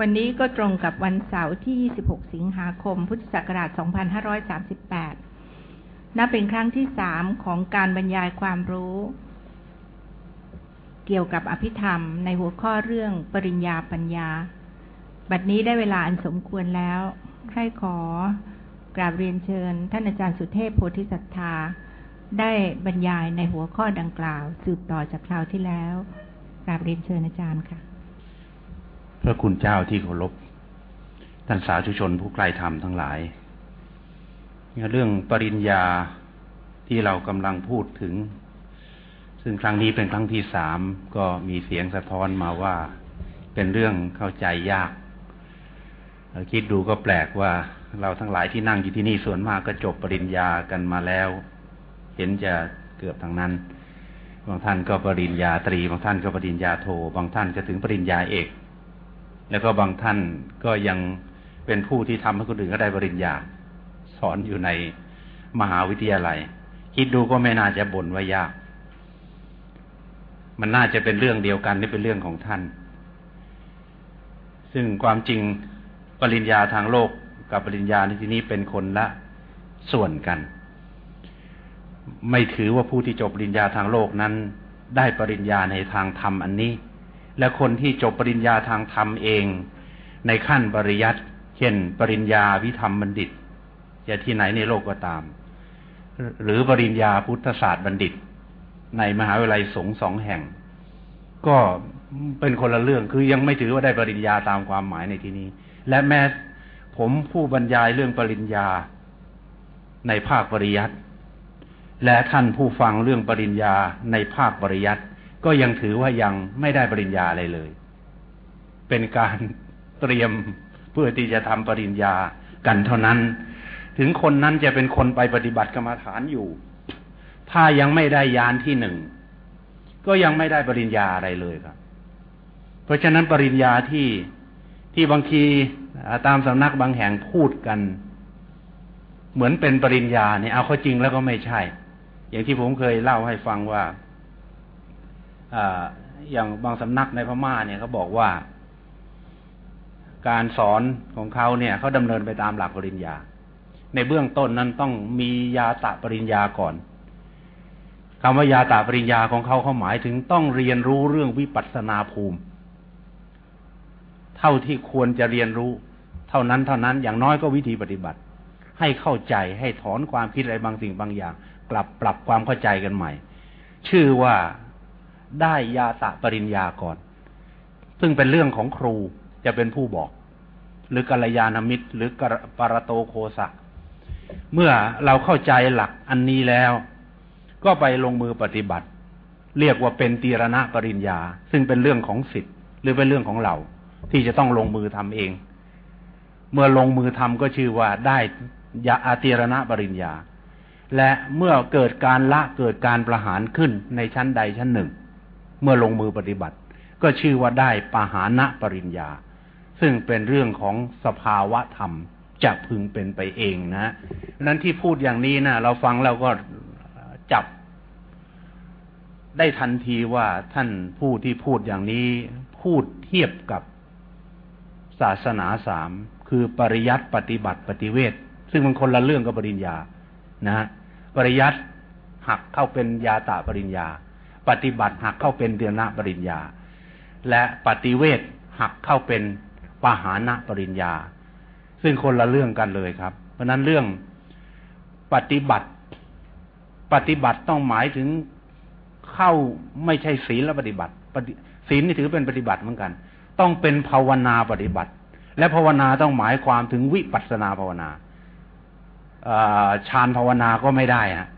วันนี้ก็ตรงกับวันเสาร์ที่ 26 สิงหาคม พุทธศักราช 2538 นับเป็นครั้งที่สามของการบรรยายความรู้ เกี่ยวกับอภิธรรมในหัวข้อเรื่องปริญญาปัญญา บัดนี้ได้เวลาอันสมควรแล้ว ใครขอกราบเรียนเชิญ ท่านอาจารย์สุเทพโพธิสัตธา ได้บรรยายในหัวข้อดังกล่าว สืบต่อจากคราวที่แล้ว กราบเรียนเชิญอาจารย์ค่ะ พระคุณเจ้าที่เคารพท่านสาธุชนผู้ใกล้ธรรมทั้งหลายเรื่องปริญญาที่เรากำลังพูดถึง ซึ่งครั้งนี้เป็นครั้งที่สามก็มีเสียงสะท้อนมาว่า เป็นเรื่องเข้าใจยากคิดดูก็แปลกว่าเราทั้งหลายที่นั่งอยู่ที่นี่ส่วนมากก็จบปริญญากันมาแล้ว เห็นจะเกือบทางนั้น บางท่านก็ปริญญาตรี บางท่านก็ปริญญาโท บางท่านก็ถึงปริญญาเอก แล้วก็บางท่านก็ยังเป็นผู้ที่ทำให้คนอื่นก็ได้บริญญา สอนอยู่ในมหาวิทยาลัย คิดดูก็ไม่น่าจะบ่นว่ายาก มันน่าจะเป็นเรื่องเดียวกันนี่เป็นเรื่องของท่าน ซึ่งความจริงปริญญาทางโลกกับปริญญาในที่นี้เป็นคนละส่วนกัน ไม่ถือว่าผู้ที่จบปริญญาทางโลกนั้น ได้ปริญญาในทางธรรมอันนี้ และคนที่จบปริญญาทางธรรมเอง ในขั้นปริยัติเช่น ปริญญาวิธรรมบัณฑิตจะที่ไหนในโลกก็ตาม หรือปริญญาพุทธศาสตร์บัณฑิต ในมหาวิทยาลัยสงฆ์สองแห่ง ก็เป็นคนละเรื่องคือยังไม่ถือว่าได้ปริญญาตามความหมายในที่นี้ และแม้ผมผู้บรรยายเรื่องปริญญาในภาคปริยัติและท่านผู้ฟังเรื่องปริญญาในภาคปริยัติ ก็ยังถือว่ายังไม่ได้ปริญญาอะไรเลย เป็นการเตรียมเพื่อที่จะทำปริญญากันเท่านั้น ถึงคนนั้นจะเป็นคนไปปฏิบัติกรรมฐานอยู่ ถ้ายังไม่ได้ยานที่หนึ่ง ก็ยังไม่ได้ปริญญาอะไรเลยครับ เพราะฉะนั้นปริญญาที่ที่บางทีตามสำนักบางแห่งพูดกัน เหมือนเป็นปริญญาเนี่ยเอาเข้าจริงแล้วก็ไม่ใช่ อย่างที่ผมเคยเล่าให้ฟังว่า อย่างบางสำนักในพม่าเนี่ยเขาบอกว่า การสอนของเขาเนี่ยเขาดำเนินไปตามหลักปริญญา ในเบื้องต้นนั้นต้องมียาตะปริญญาก่อนคำว่ายาตะปริญญาของเขาเขาหมายถึงต้องเรียนรู้เรื่องวิปัสสนาภูมิ เท่าที่ควรจะเรียนรู้ เท่านั้นเท่านั้นอย่างน้อยก็วิธีปฏิบัติ ให้เข้าใจให้ถอนความคิดอะไรบางสิ่งบางอย่าง กลับปรับความเข้าใจกันใหม่ ชื่อว่า ได้ยาตะปริญญาก่อน ซึ่งเป็นเรื่องของครูจะเป็นผู้บอก หรือกัลยาณมิตร หรือปรโตโคสะเมื่อเราเข้าใจหลักอันนี้แล้ว ก็ไปลงมือปฏิบัติ เรียกว่าเป็นตีรณะปริญญา ซึ่งเป็นเรื่องของสิทธิ์หรือเป็นเรื่องของเรา ที่จะต้องลงมือทำเอง เมื่อลงมือทำก็ชื่อว่าได้ยาอาตีรณะปริญญา และเมื่อเกิดการละเกิดการประหารขึ้นในชั้นใดชั้นหนึ่ง เมื่อลงมือปฏิบัติ ก็ชื่อว่าได้ปหานะปริญญา ซึ่งเป็นเรื่องของสภาวะธรรมจะพึงเป็นไปเองนะนั้นที่พูดอย่างนี้นะเราฟังแล้วก็จับ ได้ทันทีว่าท่านผู้ที่พูดอย่างนี้ พูดเทียบกับศาสนาสามคือปริยัติปฏิบัติปฏิเวทซึ่งมันคนละเรื่องกับปริญญานะปริยัติหักเข้าเป็นยาตาปริญญา ปฏิบัติหักเข้าเป็นเดือนะปริญญา และปฏิเวทหักเข้าเป็นปหานะปริญญา ซึ่งคนละเรื่องกันเลยครับ เพราะนั้นเรื่องปฏิบัติ ปฏิบัติต้องหมายถึงเข้าไม่ใช่ศีลและปฏิบัติศีลนี่ถือเป็นปฏิบัติเหมือนกัน ต้องเป็นภาวนาปฏิบัติ และภาวนาต้องหมายความถึงวิปัสสนาภาวนาฌานภาวนาก็ไม่ได้ฮะ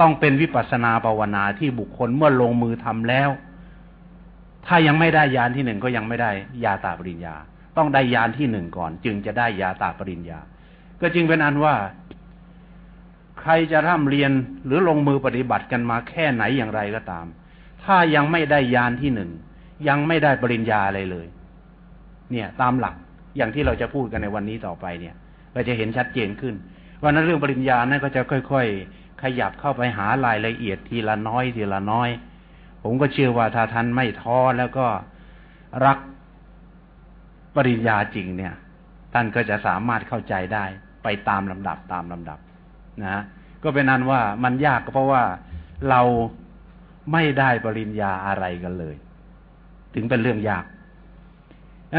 ต้องเป็นวิปัสนาภาวนาที่บุคคลเมื่อลงมือทำแล้ว ถ้ายังไม่ได้ยานที่หนึ่งก็ยังไม่ได้ยาตาปริญญา ต้องได้ยานที่หนึ่งก่อน จึงจะได้ยาตาปริญญา ก็จึงเป็นอันว่า ใครจะร่ำเรียนหรือลงมือปฏิบัติกันมาแค่ไหนอย่างไรก็ตาม ถ้ายังไม่ได้ยานที่หนึ่งยังไม่ได้ปริญญาอะไรเลย เนี่ย ตามหลักอย่างที่เราจะพูดกันในวันนี้ต่อไปเนี่ย เราจะเห็นชัดเจนขึ้นว่านั้นเรื่องปริญญานั่นก็จะค่อย ขยับเข้าไปหารายละเอียดทีละน้อยทีละน้อย ผมก็เชื่อว่าถ้าท่านไม่ท้อแล้วก็รักปริญญาจริงเนี่ย ท่านก็จะสามารถเข้าใจได้ไปตามลำดับตามลำดับนะก็เป็นนั้นว่ามันยากก็เพราะว่าเราไม่ได้ปริญญาอะไรกันเลย ถึงเป็นเรื่องยาก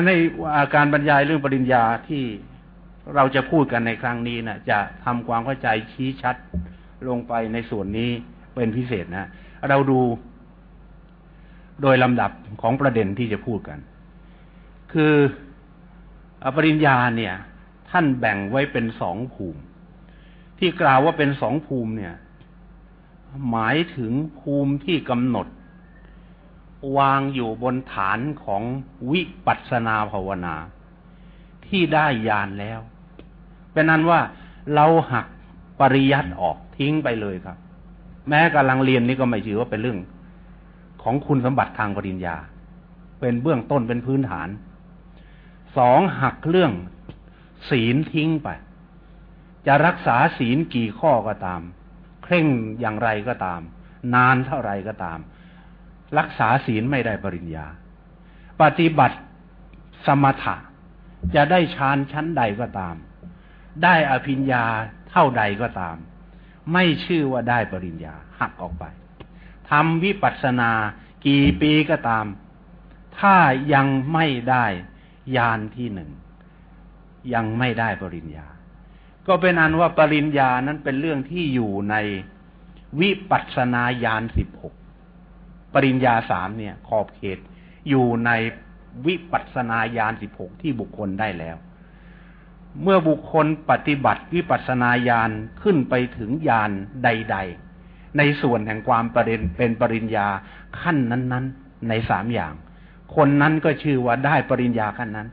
ในอาการบรรยายเรื่องปริญญาที่เราจะพูดกันในครั้งนี้นะจะทำความเข้าใจชี้ชัด ลงไปในส่วนนี้เป็นพิเศษนะ เราดูโดยลำดับของประเด็นที่จะพูดกัน คือปริญญาเนี่ย ท่านแบ่งไว้เป็นสองภูมิ ที่กล่าวว่าเป็นสองภูมิเนี่ย หมายถึงภูมิที่กำหนด วางอยู่บนฐานของวิปัสสนาภาวนา ที่ได้ยานแล้ว เป็นนั้นว่าเราหัก ปริยัติออกทิ้งไปเลยครับ แม้กำลังเรียนนี่ก็ไม่ถือว่าเป็นเรื่องของคุณสมบัติทางปริญญา เป็นเบื้องต้นเป็นพื้นฐานสองหักเรื่องศีลทิ้งไป จะรักษาศีลกี่ข้อก็ตาม เคร่งอย่างไรก็ตาม นานเท่าไรก็ตาม รักษาศีลไม่ได้ปริญญา ปฏิบัติสมถะจะได้ฌานชั้นใดก็ตาม ได้อภิญญา เท่าใดก็ตาม ไม่ชื่อว่าได้ปริญญาหักออกไปทำวิปัสสนากี่ปีก็ตาม ถ้ายังไม่ได้ยานที่หนึ่ง ยังไม่ได้ปริญญา ก็เป็นอันว่าปริญญานั้นเป็นเรื่องที่อยู่ในวิปัสสนาญาณสิบหกปริญญาสามเนี่ย ขอบเขตอยู่ในวิปัสสนาญาณสิบหกที่บุคคลได้แล้ว เมื่อบุคคลปฏิบัติวิปัสนาญาณขึ้นไปถึงญาณใด ๆ ในส่วนแห่งความประเด็นเป็นปริญญาขั้นนั้น ๆ ในสามอย่าง คนนั้นก็ชื่อว่าได้ปริญญาขั้นนั้น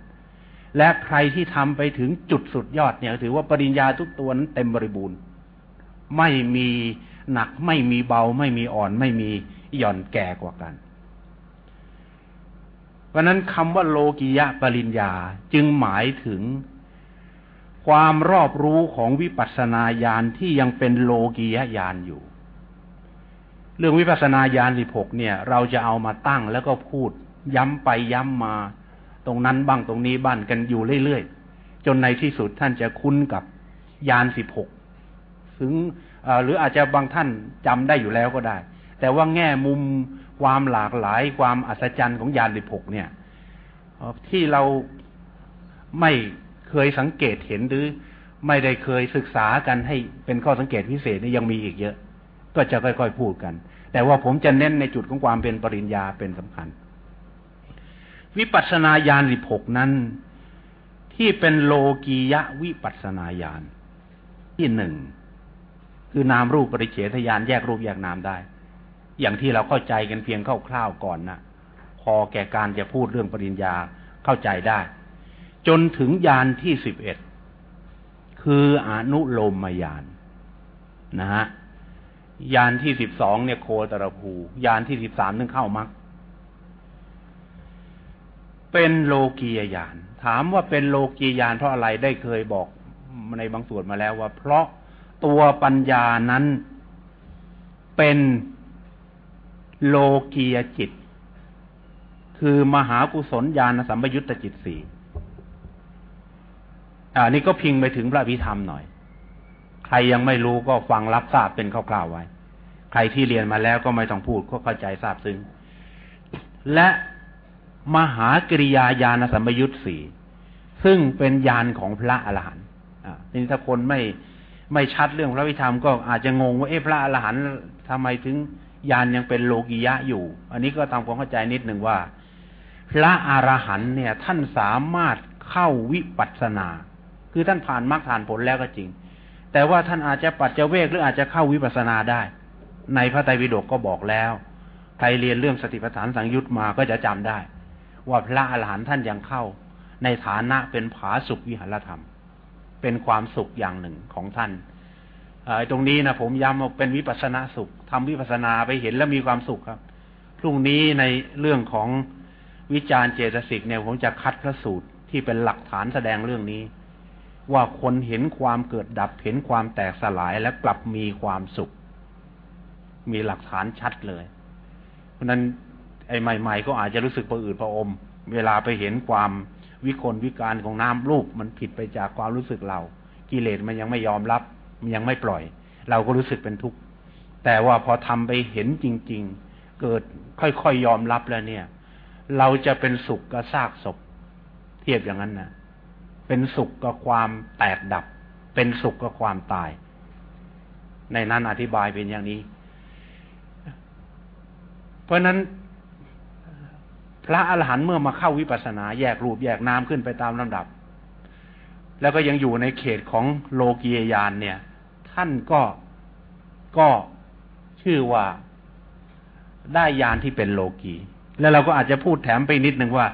และใครที่ทำไปถึงจุดสุดยอดเนี่ยถือว่าปริญญาทุกตัวนั้นเต็มบริบูรณ์ ไม่มีหนักไม่มีเบาไม่มีอ่อนไม่มีหย่อนแก่กว่ากันเพราะนั้นคำว่าโลกิยะปริญญาจึงหมายถึง ความรอบรู้ของวิปัสสนาญาณที่ยังเป็นโลกียญาณอยู่ เรื่องวิปัสสนาญาณสิบหกเนี่ย เราจะเอามาตั้งแล้วก็พูด ย้ำไปย้ำมา ตรงนั้นบ้างตรงนี้บ้านกันอยู่เรื่อยๆ จนในที่สุดท่านจะคุ้นกับญาณสิบหกถึงหรืออาจจะบางท่านจำได้อยู่แล้วก็ได้ แต่ว่าแง่มุมความหลากหลายความอัศจรรย์ของญาณสิบหกเนี่ยที่เราไม่ เคยสังเกตเห็นหรือไม่ได้เคยศึกษากันให้เป็นข้อสังเกตพิเศษนี่ยังมีอีกเยอะ ก็จะค่อยๆพูดกัน แต่ว่าผมจะเน้นในจุดของความเป็นปริญญาเป็นสำคัญ วิปัสนาญาณสิบหกนั้น ที่เป็นโลกียะวิปัสนาญาณที่หนึ่งคือนามรูปปริเฉทญาณแยกรูปแยกนามได้ อย่างที่เราเข้าใจกันเพียงคร่าวๆก่อนนะพอแก่การจะพูดเรื่องปริญญาเข้าใจได้ จนถึงญาณที่สิบเอ็ดคืออนุโลมมายานนะฮะยานที่สิบสองเนี่ยโคตรภูยานที่สิบสามนึงเข้ามักเป็นโลกียยาน ถามว่าเป็นโลกียยานเพราะอะไรได้เคยบอกในบางส่วนมาแล้วว่า เพราะตัวปัญญานั้นเป็นโลกียจิต คือมหากุศลญาณสัมปยุตตจิตสี่ อ่านี่ก็พิงไปถึงพระพิธรรมหน่อย ใครยังไม่รู้ก็ฟังรับทราบเป็นคร่าวๆไว้ ใครที่เรียนมาแล้วก็ไม่ต้องพูดก็เข้าใจทราบซึ้ง และมหากริยาญาณสัมยุตสี่ซึ่งเป็นญาณของพระอรหันต์อ่าทีนี้ถ้าคนไม่ไม่ชัดเรื่องพระวิธรรมก็อาจจะงงว่าเอ๊ะพระอรหันต์ทำไมถึงญาณยังเป็นโลกิยะอยู่ อันนี้ก็ตามความเข้าใจนิดหนึ่งว่า พระอรหันต์เนี่ยท่านสามารถเข้าวิปัสสนา คือท่านผ่านมรรคผ่านผลแล้วก็จริง แต่ว่าท่านอาจจะปัจเจเวกหรืออาจจะเข้าวิปัสสนาได้ ในพระไตรปิฎกก็บอกแล้วใครเรียนเรื่องสติปัฏฐานสังยุตมาก็จะจำได้ ว่าพระอรหันต์ท่านยังเข้า ในฐานะเป็นผาสุขวิหารธรรม เป็นความสุขอย่างหนึ่งของท่านตรงนี้นะผมย้ำว่าเป็นวิปัสนาสุขทำวิปัสนาไปเห็นแล้วมีความสุขครับ พรุ่งนี้ในเรื่องของวิจารณ์เจตสิกเนี่ยผมจะคัดพระสูตรที่เป็นหลักฐานแสดงเรื่องนี้ ว่าคนเห็นความเกิดดับเห็นความแตกสลายและกลับมีความสุข มีหลักฐานชัดเลย เพราะนั้นไอ้ใหม่ ๆ ก็อาจจะรู้สึกประอืดประอม เวลาไปเห็นความวิกลวิการของน้ำรูปมันผิดไปจากความรู้สึกเรา กิเลสมันยังไม่ยอมรับ มันยังไม่ปล่อย เราก็รู้สึกเป็นทุกข์แต่ว่าพอทำไปเห็นจริง ๆ เกิดค่อยๆยยอมรับแล้วเนี่ย เราจะเป็นสุขกับซากศพ เทียบอย่างนั้นนะ เป็นสุขกับความแตกดับ เป็นสุขกับความตาย ในนั้นอธิบายเป็นอย่างนี้ เพราะนั้นพระอรหันต์เมื่อมาเข้าวิปัสสนา แยกรูปแยกนามขึ้นไปตามลำดับ แล้วก็ยังอยู่ในเขตของโลกียญาณเนี่ย ท่านก็ก็ชื่อว่าได้ญาณที่เป็นโลกี แล้วเราก็อาจจะพูดแถมไปนิดหนึ่งว่า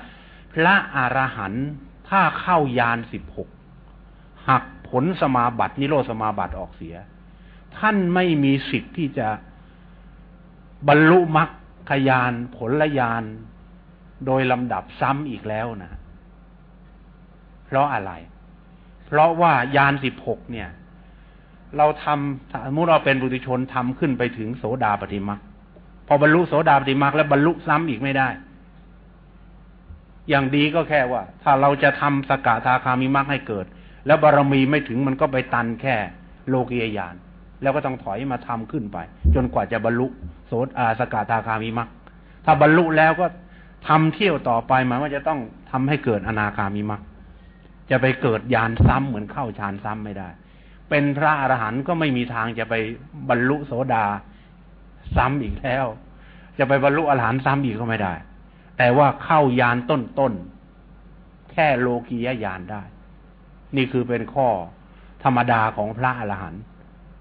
พระอรหันต์ ถ้าเข้ายานสิบหกหักผลสมาบัตินิโรธสมาบัติออกเสีย ท่านไม่มีสิทธิ์ที่จะบรรลุมรรคยานผลละยานโดยลำดับซ้ำอีกแล้วนะ เพราะอะไร เพราะว่ายานสิบหกเนี่ย เราทำสมมติเราเป็นบุตรชนทำขึ้นไปถึงโสดาปฏิมาพอบรรลุโสดาปฏิมาแล้วบรรลุซ้ำอีกไม่ได้ อย่างดีก็แค่ว่า ถ้าเราจะทำสกทาคามิมักให้เกิด แล้วบารมีไม่ถึงมันก็ไปตันแค่ โลกียญาณแล้วก็ต้องถอยมาทำขึ้นไป จนกว่าจะบรรลุโสดาสกทาคามิมักถ้าบรรลุแล้วก็ทำเที่ยวต่อไปหมายว่าจะต้องทำให้เกิดอนาคามิมักจะไปเกิดยานซ้ำเหมือนเข้าฌานซ้ำไม่ได้ เป็นพระอรหันต์ก็ไม่มีทางจะไปบรรลุโสดาซ้ำอีกแล้ว จะไปบรรลุอรหันต์ซ้ำอีกก็ไม่ได้ แต่ว่าเข้ายานต้นต้นแค่โลกียญาณได้ นี่คือเป็นข้อธรรมดาของพระอรหันต์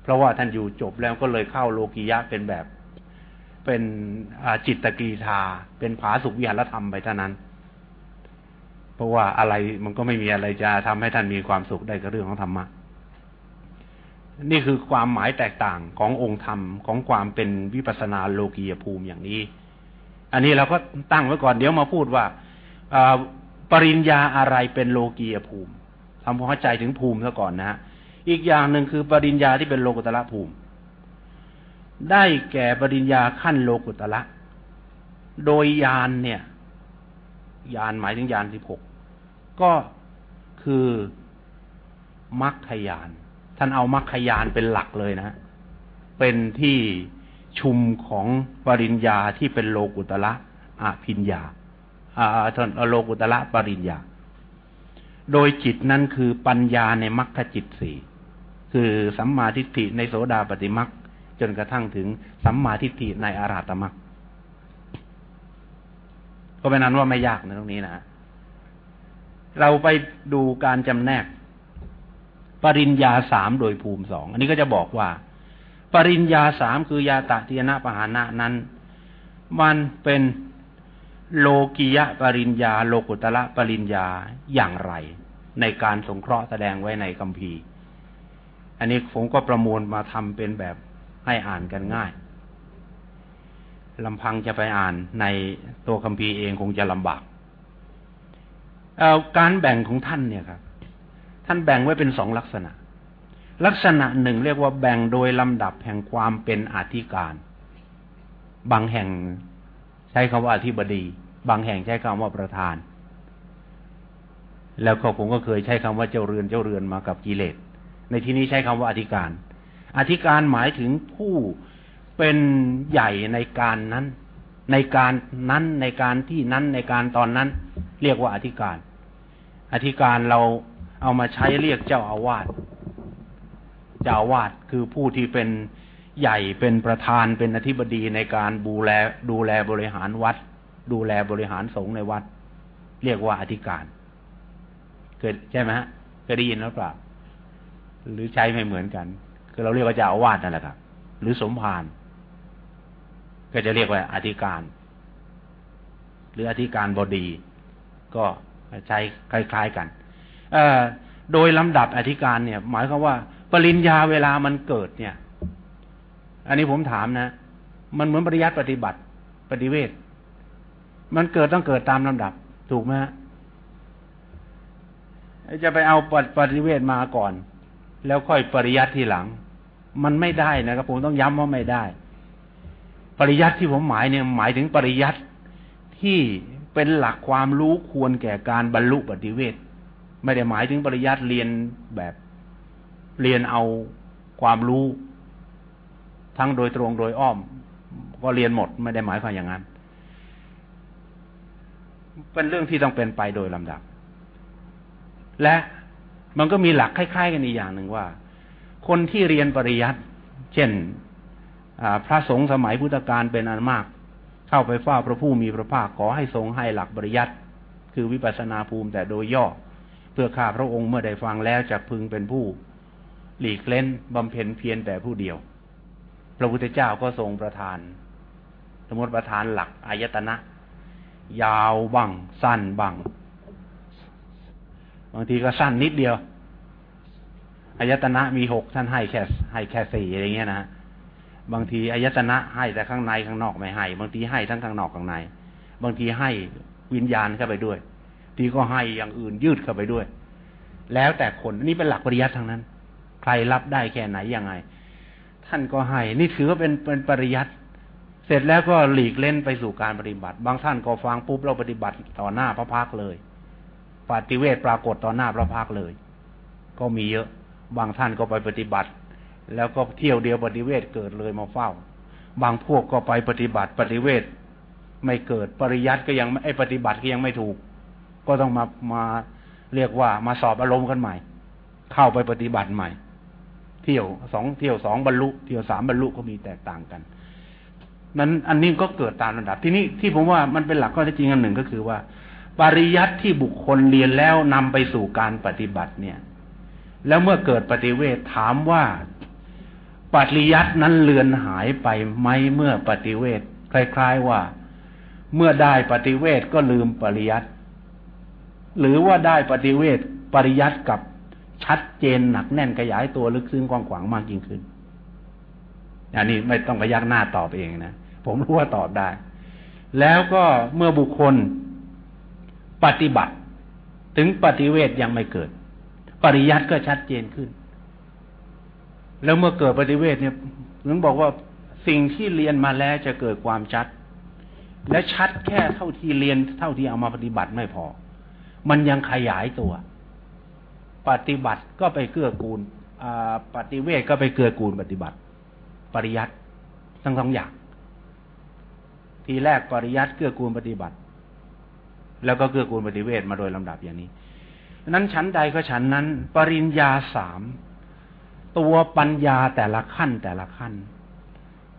เพราะว่าท่านอยู่จบแล้วก็เลยเข้าโลกียะเป็นแบบ เป็นจิตกีธา เป็นผาสุขวิหารธรรมไปเท่านั้น เพราะว่าอะไรมันก็ไม่มีอะไรจะทำให้ท่านมีความสุขได้กับเรื่องของธรรมะนี่คือความหมายแตกต่างขององค์ธรรมของความเป็นวิปัสนาโลกียภูมิอย่างนี้ อันนี้เราก็ตั้งไว้ก่อนเดี๋ยวมาพูดว่าปริญญาอะไรเป็นโลกียภูมิทำความเข้าใจถึงภูมิซะก่อนนะฮะอีกอย่างหนึ่งคือปริญญาที่เป็นโลกุตละภูมิ ได้แก่ปริญญาขั้นโลกุตละโดยยานเนี่ยยานหมายถึงยานสิบหกก็คือมรรคยาน ท่านเอามรรคยานเป็นหลักเลยนะ เป็นที่ ชุมของปริญญาที่เป็นโลกุตละอภิญญาอาทนโลกุตละปริญญา โดยจิตนั้นคือปัญญาในมรรคจิตสี่คือสัมมาทิฏฐิในโสดาปฏิมรรคจนกระทั่งถึงสัมมาทิฏฐิในอาราตมักก็เป็นนั้นว่าไม่ยากในตรงนี้นะเราไปดูการจำแนก ปริญญาสามโดยภูมิสอง อันนี้ก็จะบอกว่า ปริญญาสามคือยาตะเทียนะปหานะนั้น มันเป็นโลกิยะปริญญา โลกุตละปริญญาอย่างไร ในการสงเคราะห์แสดงไว้ในคัมภีร์ อันนี้ผมก็ประมวลมาทำเป็นแบบให้อ่านกันง่ายลำพังจะไปอ่านในตัวคัมภีร์เองคงจะลำบากการแบ่งของท่านเนี่ยครับ ท่านแบ่งไว้เป็นสองลักษณะ ลักษณะหนึ่งเรียกว่าแบ่งโดยลำดับแห่งความเป็นอธิการ บางแห่งใช้คำว่าอธิบดี บางแห่งใช้คำว่าประธาน แล้วก็ผมก็เคยใช้คำว่าเจ้าเรือนเจ้าเรือนมากับกิเลส ในที่นี้ใช้คำว่าอธิการ อธิการหมายถึงผู้เป็นใหญ่ในการนั้น ในการนั้นในการที่นั้นในการตอนนั้น เรียกว่าอธิการ อธิการเราเอามาใช้เรียกเจ้าอาวาส เจ้าวาสคือผู้ที่เป็นใหญ่เป็นประธานเป็นอธิบดีในการดูแลดูแลบริหารวัด ดูแลบริหารสงฆ์ในวัด เรียกว่าอธิการ เกิดใช่ไหมฮะเคยได้ยินหรือเปล่า หรือใช้ไม่เหมือนกัน คือเราเรียกว่าเจ้าวาสนั่นแหละครับ หรือสมภารก็จะเรียกว่าอธิการ หรืออธิการบดี ก็ใช้คล้าย ๆกัน เอโดยลำดับอธิการเนี่ย หมายความว่า ปริญญาเวลามันเกิดเนี่ย อันนี้ผมถามนะ มันเหมือนปริยัติปฏิบัติ ปฏิเวทมันเกิดต้องเกิดตามลำดับ ถูกไหมจะไปเอาปฏิเวทมาก่อน แล้วค่อยปริยัติทีหลัง มันไม่ได้นะครับผมต้องย้ำว่าไม่ได้ ปริยัติที่ผมหมายเนี่ยหมายถึงปริยัติที่เป็นหลักความรู้ควรแก่การบรรลุปฏิเวทไม่ได้หมายถึงปริยัติเรียนแบบ เรียนเอาความรู้ทั้งโดยตรงโดยอ้อม ก็เรียนหมดไม่ได้หมายความอย่างนั้น เป็นเรื่องที่ต้องเป็นไปโดยลำดับ และมันก็มีหลักคล้ายๆ กันอีกอย่างหนึ่งว่า คนที่เรียนปริยัติเช่นพระสงฆ์สมัยพุทธกาลเป็นอันมาก เข้าไปเฝ้าพระผู้มีพระภาคขอให้ทรงให้หลักปริยัติคือวิปัสนาภูมิแต่โดยย่อ เพื่อข้าพระองค์เมื่อได้ฟังแล้วจะพึงเป็นผู้ หลีกเล่นบำเพ็ญเพียรแต่ผู้เดียว พระพุทธเจ้าก็ทรงประทาน สมมติประทานหลักอายตนะ ยาวบ้างสั้นบ้างบางทีก็สั้นนิดเดียวอายตนะมีหกท่านให้แค่ให้แค่สี่อะไรเงี้ยนะบางทีอายตนะให้แต่ข้างในข้างนอกไม่ให้ บางทีให้ทั้งข้างนอกข้างใน บางทีให้วิญญาณเข้าไปด้วย ทีก็ให้อย่างอื่นยืดเข้าไปด้วย แล้วแต่คนนี่เป็นหลักปริยัติทางนั้น ใครรับได้แค่ไหนยังไง ท่านก็ให้ นี่ถือว่าเป็นเป็นปริยัติเสร็จแล้วก็หลีกเล่นไปสู่การปฏิบัติ บางท่านก็ฟังปุ๊บเราปฏิบัติต่อหน้าพระพักเลยปฏิเวทปรากฏต่อหน้าพระพักเลย ก็มีเยอะ บางท่านก็ไปปฏิบัติ แล้วก็เที่ยวเดียวปฏิเวทเกิดเลยมาเฝ้า บางพวกก็ไปปฏิบัติปฏิเวทไม่เกิดปริยัติก็ยังไอ้ปฏิบัติก็ยังไม่ถูก ก็ต้องมามาเรียกว่ามาสอบอารมณ์กันใหม่ เข้าไปปฏิบัติใหม่ เที่ยวสองเที่ยวสองบรรลุ เที่ยวสามบรรลุก็มีแตกต่างกันนั้นอันนี้ก็เกิดตามระดับที่นี้ที่ผมว่ามันเป็นหลักข้อเท็จจริงอันหนึ่งก็คือว่า ปริยัติที่บุคคลเรียนแล้วนำไปสู่การปฏิบัติเนี่ย แล้วเมื่อเกิดปฏิเวทถามว่าปริยัตินั้นเลือนหายไปไหมเมื่อปฏิเวทคล้ายๆว่า เมื่อได้ปฏิเวทก็ลืมปริยัติหรือว่าได้ปฏิเวทปริยัติกับ ชัดเจนหนักแน่นขยายตัวลึกซึ้งกว้างขวางมากยิ่งขึ้น อันนี้ไม่ต้องไปยักหน้าตอบเองนะผมรู้ว่าตอบได้ แล้วก็เมื่อบุคคลปฏิบัติ ถึงปฏิเวทยังไม่เกิด ปริยัติก็ชัดเจนขึ้น แล้วเมื่อเกิดปฏิเวทเนี่ยถึงบอกว่าสิ่งที่เรียนมาแล้วจะเกิดความชัด และชัดแค่เท่าที่เรียนเท่าที่เอามาปฏิบัติไม่พอ มันยังขยายตัว ปฏิบัติก็ไปเกื้อกูลปฏิเวทก็ไปเกื้อกูลปฏิบัติ ปริยัติทั้งสองอย่าง ทีแรกปริยัติเกื้อกูลปฏิบัติ แล้วก็เกื้อกูลปฏิเวทมาโดยลำดับอย่างนี้นั้นชั้นใดก็ชั้นนั้น ปริญญาสามตัวปัญญาแต่ละขั้นแต่ละขั้น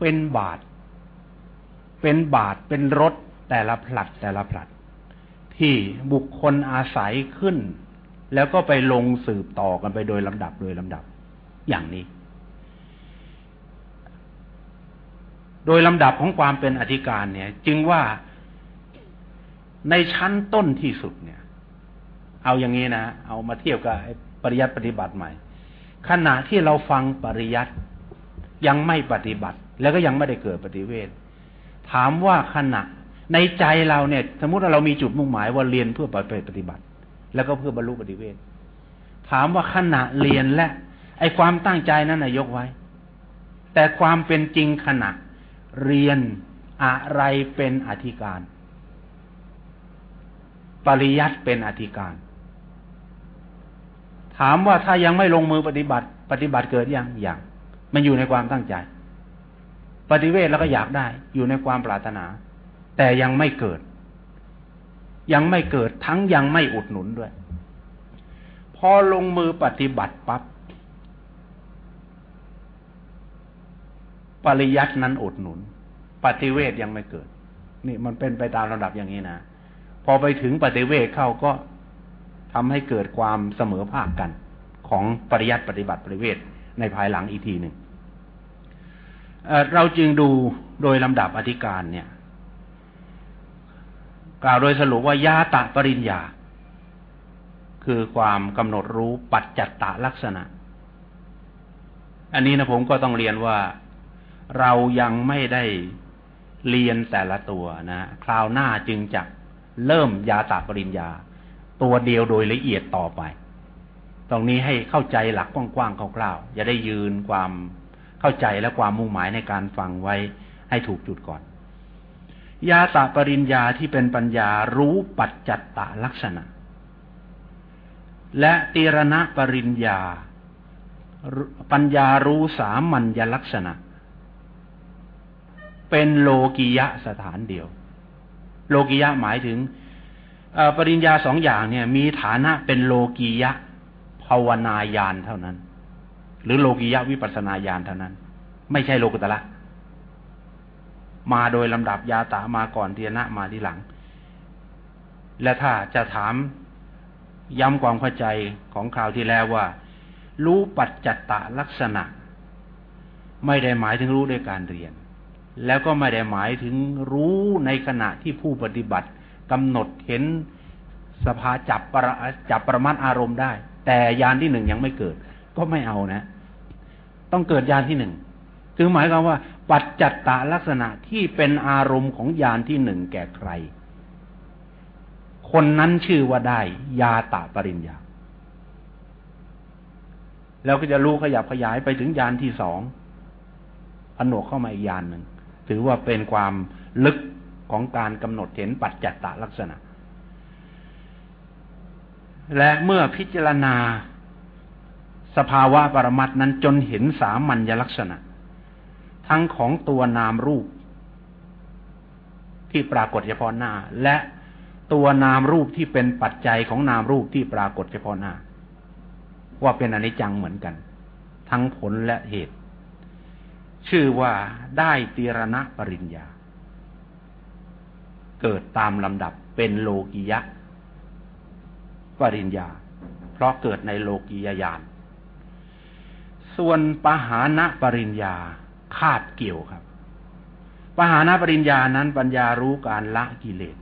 เป็นบาท เป็นบาทเป็นรถแต่ละผลัดแต่ละผลัด ที่บุคคลอาศัยขึ้น แล้วก็ไปลงสืบต่อกันไปโดยลำดับโดยลำดับ อย่างนี้ โดยลำดับของความเป็นอธิการเนี่ย จึงว่าในชั้นต้นที่สุดเนี่ย เอาอย่างนี้นะ เอามาเทียบกับปริยัติปฏิบัติใหม่ ขณะที่เราฟังปริยัติยังไม่ปฏิบัติ แล้วก็ยังไม่ได้เกิดปฏิเวทถามว่าขณะในใจเราเนี่ย สมมติว่าเรามีจุดมุ่งหมายว่าเรียนเพื่อไปปฏิบัติ แล้วก็เพื่อบรรลุปฏิเวทถามว่าขณะเรียนและ ไอความตั้งใจนั้นนายกไว้ แต่ความเป็นจริงขณะเรียนอะไรเป็นอธิการ ปริยัติเป็นอธิการ ถามว่าถ้ายังไม่ลงมือปฏิบัติ ปฏิบัติเกิดยังอย่าง มันอยู่ในความตั้งใจ ปฏิเวทแล้วก็อยากได้ อยู่ในความปรารถนา แต่ยังไม่เกิด ยังไม่เกิดทั้งยังไม่อุดหนุนด้วย พอลงมือปฏิบัติปับ๊บปริยัตินั้นอุดหนุน ปฏิเวทยังไม่เกิด นี่มันเป็นไปตามระดับอย่างนี้นะ พอไปถึงปฏิเวทเข้าก็ทำให้เกิดความเสมอภาคกัน ของปริยัติปฏิบัติปริเวทในภายหลังอีกทีหนึ่งเราจึงดูโดยลำดับอธิการเนี่ย กล่าวโดยสรุปว่ายาตะปริญญา คือความกำหนดรู้ปัจจัตตลักษณะ อันนี้นะผมก็ต้องเรียนว่าเรายังไม่ได้เรียนแต่ละตัวนะ คราวหน้าจึงจะเริ่มยาตาปริญญา ตัวเดียวโดยละเอียดต่อไป ตรงนี้ให้เข้าใจหลักกว้างๆคร่าวๆอย่าได้ยืนความเข้าใจและความมุ่งหมายในการฟังไว้ให้ถูกจุดก่อน ยาตาปริญญาที่เป็นปัญญารู้ปัจจัตตลักษณะ และตีรณะปริญญา ปัญญารู้สามัญญลักษณะ เป็นโลกิยะสถานเดียว โลกิยะหมายถึงปริญญาสองอย่างเนี่ย มีฐานะเป็นโลกียะภาวนายานเท่านั้น หรือโลกียะวิปัสนาญาณเท่านั้น ไม่ใช่โลกุตละ มาโดยลำดับยาตามาก่อนเทียนะมาทีหลัง และถ้าจะถามย้ำความเข้าใจของข่าวที่แล้วว่า รู้ปัจจัตตลักษณะ ไม่ได้หมายถึงรู้ด้วยการเรียน แล้วก็ไม่ได้หมายถึงรู้ในขณะที่ผู้ปฏิบัติกำหนดเห็นสภาจับประจับประมาทอารมณ์ได้ แต่ยานที่หนึ่งยังไม่เกิด ก็ไม่เอานะ ต้องเกิดยานที่หนึ่งคือหมายความว่า ปัจจัตตลักษณะที่เป็นอารมณ์ของยานที่หนึ่งแก่ใคร คนนั้นชื่อว่าได้ ยาตาปริญญา แล้วก็จะรู้ขยับขยายไปถึงยานที่สองผนวกเข้ามาอีกยานหนึ่ง ถือว่าเป็นความลึกของการกำหนดเห็นปัจจัตตลักษณะ และเมื่อพิจารณาสภาวะปรมัตนั้นจนเห็นสามัญลักษณะ ทั้งของตัวนามรูป ที่ปรากฏเฉพาะหน้า และตัวนามรูปที่เป็นปัจจัยของนามรูปที่ปรากฏเฉพาะหน้า ว่าเป็นอนิจจังเหมือนกัน ทั้งผลและเหตุ ชื่อว่าได้ตีรณะปริญญา เกิดตามลำดับเป็นโลกิยะปริญญา เพราะเกิดในโลกิยญาณส่วนปหานะปริญญา คาดเกี่ยวครับปหานะปริญญานั้นปัญญารู้การละกิเลส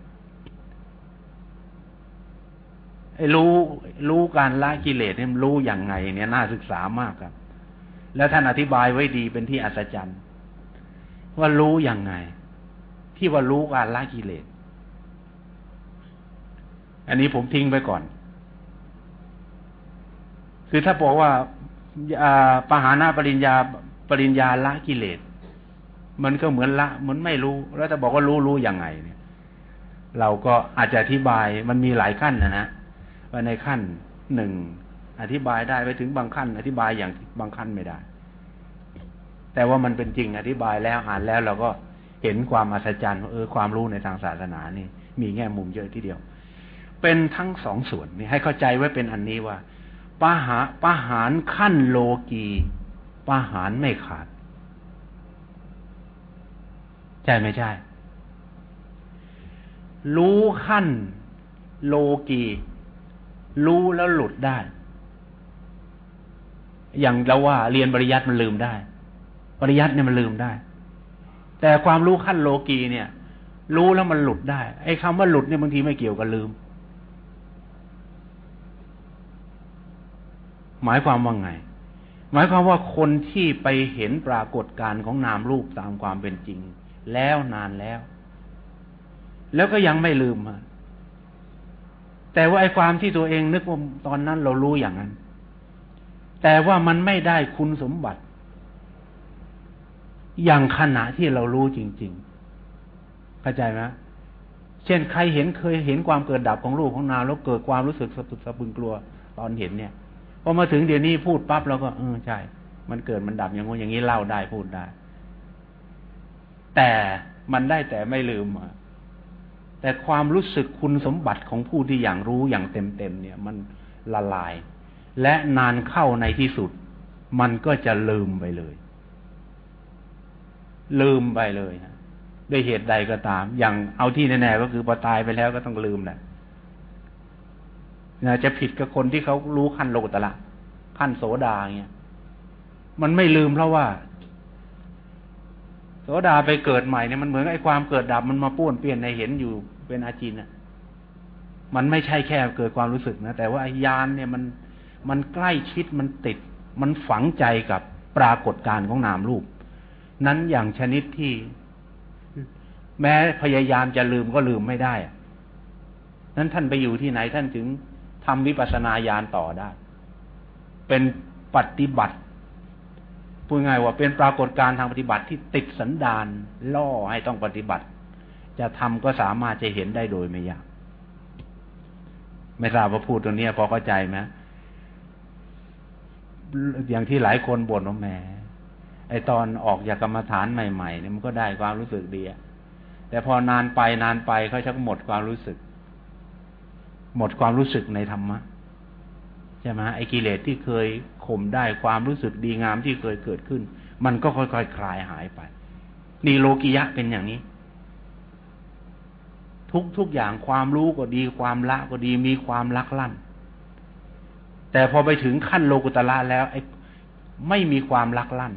ไอ้รู้รู้การละกิเลสเนี่ยรู้อย่างไง เนี่ยน่าศึกษามากครับ แล้วท่านอธิบายไว้ดีเป็นที่อัศจรรย์ ว่ารู้อย่างไง ที่ว่ารู้การละกิเลส อันนี้ผมทิ้งไปก่อน คือถ้าบอกว่าปหานาปริญญา ปริญญาละกิเลส มันก็เหมือนละเหมือนไม่รู้ แล้วถ้าบอกว่ารู้รู้ยังไงเนี่ย เราก็อาจจะอธิบายมันมีหลายขั้นนะนะว่าในขั้นหนึ่งอธิบายได้ไปถึงบางขั้น อธิบายอย่างบางขั้นไม่ได้ แต่ว่ามันเป็นจริงอธิบายแล้วอ่านแล้วเราก็เห็นความอัศจรรย์เออความรู้ในทางศาสนานี่ มีแง่มุมเยอะทีเดียว เป็นทั้งสองส่วนนี่ให้เข้าใจไว้เป็นอันนี้ว่าปาหาปาหารขั้นโลกี ปาหารไม่ขาด ใช่ไม่ใช่ รู้ขั้นโลกี รู้แล้วหลุดได้ อย่างเราว่าเรียนปริยัติมันลืมได้ ปริยัติเนี่ยมันลืมได้ แต่ความรู้ขั้นโลกีเนี่ย รู้แล้วมันหลุดได้ ไอ้คำว่าหลุดเนี่ยบางทีไม่เกี่ยวกับลืม หมายความว่าไง หมายความว่าคนที่ไปเห็นปรากฏการณ์ของนามรูปตามความเป็นจริง แล้วนานแล้ว แล้วก็ยังไม่ลืมแต่ว่าไอ้ความที่ตัวเองนึกว่าตอนนั้นเรารู้อย่างนั้น แต่ว่ามันไม่ได้คุณสมบัติ อย่างขณะที่เรารู้จริง ๆ เข้าใจไหมเช่นใครเห็นเคยเห็นความเกิดดับของรูปของนามแล้วเกิดความรู้สึกสะตุดสะบึงกลัว ตอนเห็นเนี่ย พอมาถึงเดี๋ยวนี้พูดปั๊บเราก็เออใช่ มันเกิดมันดับอย่างงู้อย่างนี้เล่าได้พูดได้ แต่มันได้แต่ไม่ลืมแต่ความรู้สึกคุณสมบัติของผู้ที่อย่างรู้อย่างเต็มๆเนี่ย มันละลาย และนานเข้าในที่สุด มันก็จะลืมไปเลย ลืมไปเลยนะด้วยเหตุใดก็ตาม อย่างเอาที่แน่ๆก็คือพอตายไปแล้วก็ต้องลืมแหละ นะจะผิดกับคนที่เขารู้ขั้นโลกุตละขั้นโสดาเงี้ยมันไม่ลืมเพราะว่า โสดาไปเกิดใหม่เนี่ยมันเหมือนไอ้ความเกิดดับมันมาป้วนเปลี่ยนในเห็นอยู่เป็นอาจินอะมันไม่ใช่แค่เกิดความรู้สึกนะ แต่ว่าไอ้ยานเนี่ยมันมันใกล้ชิดมันติด มันฝังใจกับปรากฏการณ์ของนามรูป นั้นอย่างชนิดที่ แม้พยายามจะลืมก็ลืมไม่ได้นั้นท่านไปอยู่ที่ไหนท่านถึง ทำวิปัสสนาญาณต่อได้ เป็นปฏิบัติพูดง่ายว่าเป็นปรากฏการณ์ทางปฏิบัติที่ติดสันดานล่อให้ต้องปฏิบัติ จะทำก็สามารถจะเห็นได้โดยไม่ยาก ไม่ทราบว่าพูดตรงนี้พอเข้าใจไหมอย่างที่หลายคนบ่นว่าแหมไอตอนออกจากกรรมฐานใหม่ๆเนี่ยมันก็ได้ความรู้สึกดีอะแต่พอนานไปนานไปเขาชักหมดความรู้สึก หมดความรู้สึกในธรรมะใช่ไหมไอ้กิเลสที่เคยข่มได้ความรู้สึกดีงามที่เคยเกิดขึ้น มันก็ค่อยๆคคลายหายไปนี่โลกิยะเป็นอย่างนี้ ทุกทุกอย่างความรู้ก็ดีความละก็ดีมีความลักลั่น แต่พอไปถึงขั้นโลกุตละแล้วไอ้ไม่มีความลักลั่น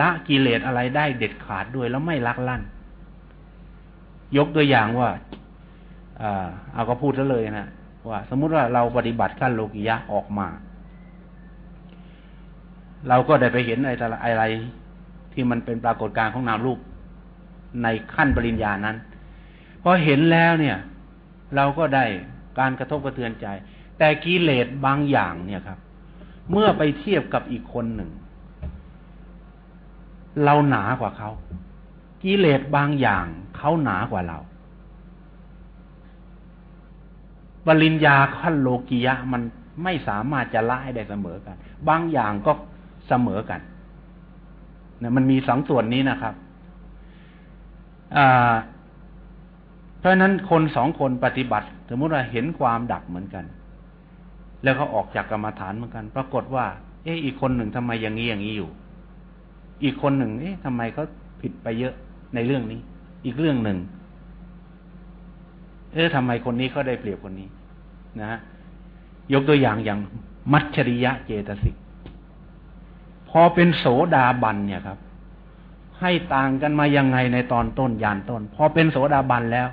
ละกิเลสอะไรได้เด็ดขาดด้วยแล้วไม่ลักลั่น ยกตัวอย่างว่าอ่า เอาก็พูดซะเลยนะว่า สมมุติว่าเราปฏิบัติขั้นโลกิยะออกมา เราก็ได้ไปเห็นอะไรอะไรที่มันเป็นปรากฏการณ์ของนามรูปในขั้นปริญญานั้นพอเห็นแล้วเนี่ย เราก็ได้การกระทบกระเทือนใจ แต่กิเลสบางอย่างเนี่ยครับ เมื่อไปเทียบกับอีกคนหนึ่ง เราหนากว่าเขากิเลสบางอย่างเขาหนากว่าเรา ปริญญาขั้นโลกียะมันไม่สามารถจะละให้ได้เสมอกัน บางอย่างก็เสมอกันเนี่ยมันมีสองส่วนนี้นะครับเพราะนั้นคนสองคนปฏิบัติ สมมติว่าเห็นความดับเหมือนกัน แล้วเขาออกจากกรรมฐานเหมือนกัน ปรากฏว่า เอ๊ะอีกคนหนึ่งทำไมอย่างนี้อย่างนี้อยู่ อีกคนหนึ่ง เอ๊ะทำไมเขาผิดไปเยอะในเรื่องนี้ อีกเรื่องหนึ่ง เออทำไมคนนี้เขาได้เปรียบคนนี้ นะ ยกตัวอย่างอย่างมัชริยะเจตสิก พอเป็นโสดาบันเนี่ยครับ ให้ต่างกันมายังไงในตอนต้นยานต้น พอเป็นโสดาบันแล้ว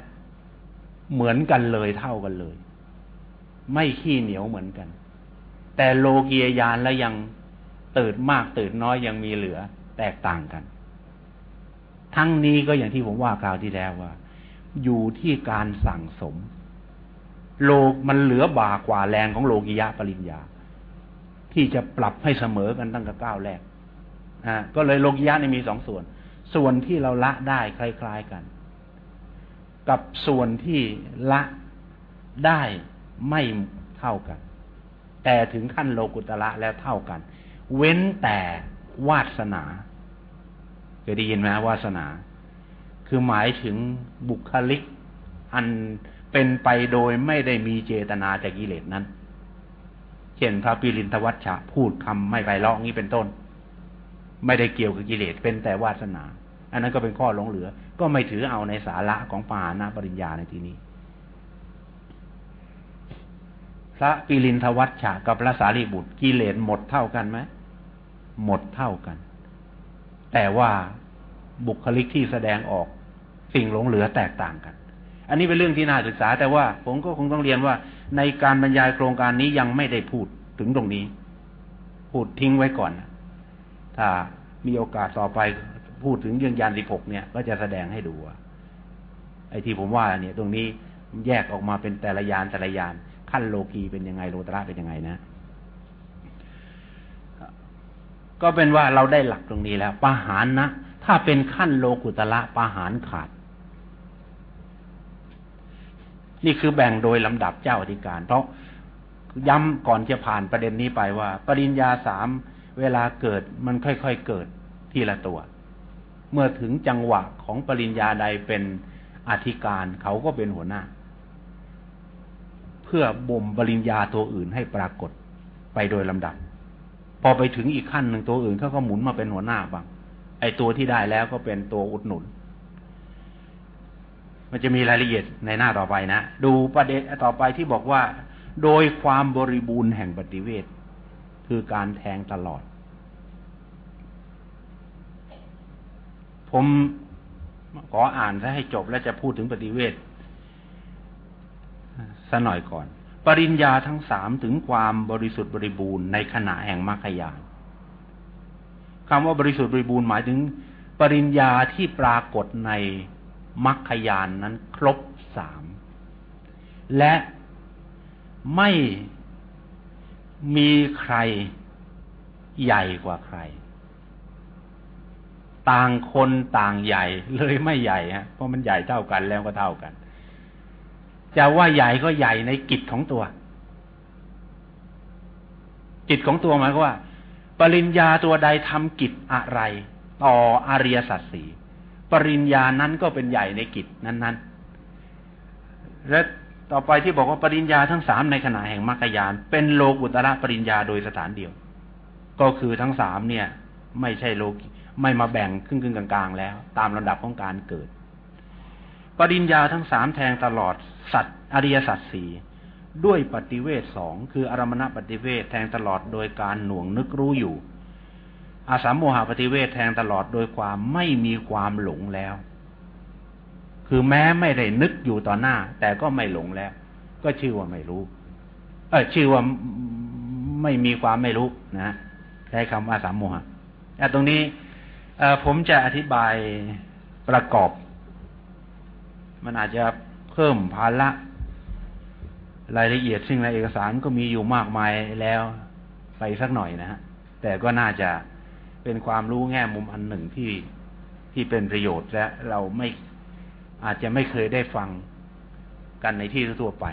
เหมือนกันเลยเท่ากันเลย ไม่ขี้เหนียวเหมือนกัน แต่โลกียยานแล้วยังตื่นมากตื่นน้อยยังมีเหลือแตกต่างกัน ทั้งนี้ก็อย่างที่ผมว่าคราวที่แล้วว่า อยู่ที่การสั่งสม โลกมันเหลือบากว่าแรงของโลกิยะปริญญา ที่จะปรับให้เสมอกันตั้งแต่ก้าวแรกอ่าก็เลยโลกิยะในมีสองส่วน ส่วนที่เราละได้คล้าย ๆกัน กับส่วนที่ละได้ไม่เท่ากัน แต่ถึงขั้นโลกุตละแล้วเท่ากัน เว้นแต่วาสนาเคยได้ยินไหมวาสนา คือหมายถึงบุคลิก อันเป็นไปโดยไม่ได้มีเจตนาจากกิเลสนั้น เช่นพระปิรินทวัชชะพูดคำไม่ไพเราะงี้เป็นต้น ไม่ได้เกี่ยวกับกิเลสเป็นแต่วาสนา อันนั้นก็เป็นข้อหลงเหลือ ก็ไม่ถือเอาในสาระของปานาปริญญาในที่นี้ พระปิรินทวัชชะกับพระสารีบุตรกิเลสหมดเท่ากันไหมหมดเท่ากัน แต่ว่าบุคลิกที่แสดงออก สิ่งหลงเหลือแตกต่างกัน อันนี้เป็นเรื่องที่น่าศึกษา แต่ว่าผมก็คงต้องเรียนว่า ในการบรรยายโครงการนี้ยังไม่ได้พูดถึงตรงนี้ พูดทิ้งไว้ก่อน ถ้ามีโอกาสต่อไปพูดถึงเรื่องยานสิบหกเนี่ยก็จะแสดงให้ดูว่าไอ้ที่ผมว่าเนี่ย ตรงนี้แยกออกมาเป็นแต่ละยานแต่ละยานขั้นโลกีเป็นยังไงโลตระเป็นยังไงนะ ก็เป็นว่าเราได้หลักตรงนี้แล้วปหานนะ ถ้าเป็นขั้นโลกุตละปหานขาด นี่คือแบ่งโดยลำดับเจ้าอธิการ เพราะย้ำก่อนจะผ่านประเด็นนี้ไปว่า ปริญญาสามเวลาเกิดมันค่อยๆเกิดทีละตัว เมื่อถึงจังหวะของปริญญาใดเป็นอธิการเขาก็เป็นหัวหน้า เพื่อบ่มปริญญาตัวอื่นให้ปรากฏไปโดยลำดับ พอไปถึงอีกขั้นหนึ่งตัวอื่นเขาก็หมุนมาเป็นหัวหน้าบ้างไอตัวที่ได้แล้วก็เป็นตัวอุดหนุน มันจะมีรายละเอียดในหน้าต่อไปนะ ดูประเด็นต่อไปที่บอกว่า โดยความบริบูรณ์แห่งปฏิเวทคือการแทงตลอด ผมขออ่านซะให้จบแล้วจะพูดถึงปฏิเวทสัหน่อยก่อน ปริญญาทั้งสามถึงความบริสุทธิ์บริบูรณ์ในขณะแห่งมรรคยานคำว่าบริสุทธิ์บริบูรณ์หมายถึง ปริญญาที่ปรากฏใน มรรคยานนั้นครบสาม และไม่มีใครใหญ่กว่าใคร ต่างคนต่างใหญ่เลยไม่ใหญ่ฮะเพราะมันใหญ่เท่ากันแล้วก็เท่ากัน จะว่าใหญ่ก็ใหญ่ในกิจของตัว กิจของตัวหมายก็ว่า ปริญญาตัวใดทำกิจอะไร ต่ออริยสัจสี่ ปริญญานั้นก็เป็นใหญ่ในกิจนั้น ๆ และต่อไปที่บอกว่าปริญญาทั้งสามในขณะแห่งมรรคยาน เป็นโลกุตระปริญญาโดยสถานเดียว ก็คือทั้งสามเนี่ย ไม่ใช่โลกไม่มาแบ่งครึ่งครึ่งกลาง ๆ แล้ว ตามลำดับของการเกิด ปริญญาทั้งสามแทงตลอดสัตว์อริยสัจสี่ด้วยปฏิเวทสองคืออารมณปฏิเวทแทงตลอดโดยการหน่วงนึกรู้อยู่ อาสามโมหปฏิเวทแทงตลอดโดยความไม่มีความหลงแล้ว คือแม้ไม่ได้นึกอยู่ต่อหน้า แต่ก็ไม่หลงแล้ว ก็ชื่อว่าไม่รู้ เออชื่อว่าไม่มีความไม่รู้นะใช้คำอาสามโมหะตรงนี้ผมจะอธิบายประกอบ มันอาจจะเพิ่มภาระรายละเอียดซึ่งในเอกสารก็มีอยู่มากมายแล้วไปสักหน่อยนะฮะแต่ก็น่าจะ เป็นความรู้แง่มุมอันหนึ่งที่ที่เป็นประโยชน์และเราไม่อาจจะไม่เคยได้ฟังกันในที่ทั่วไป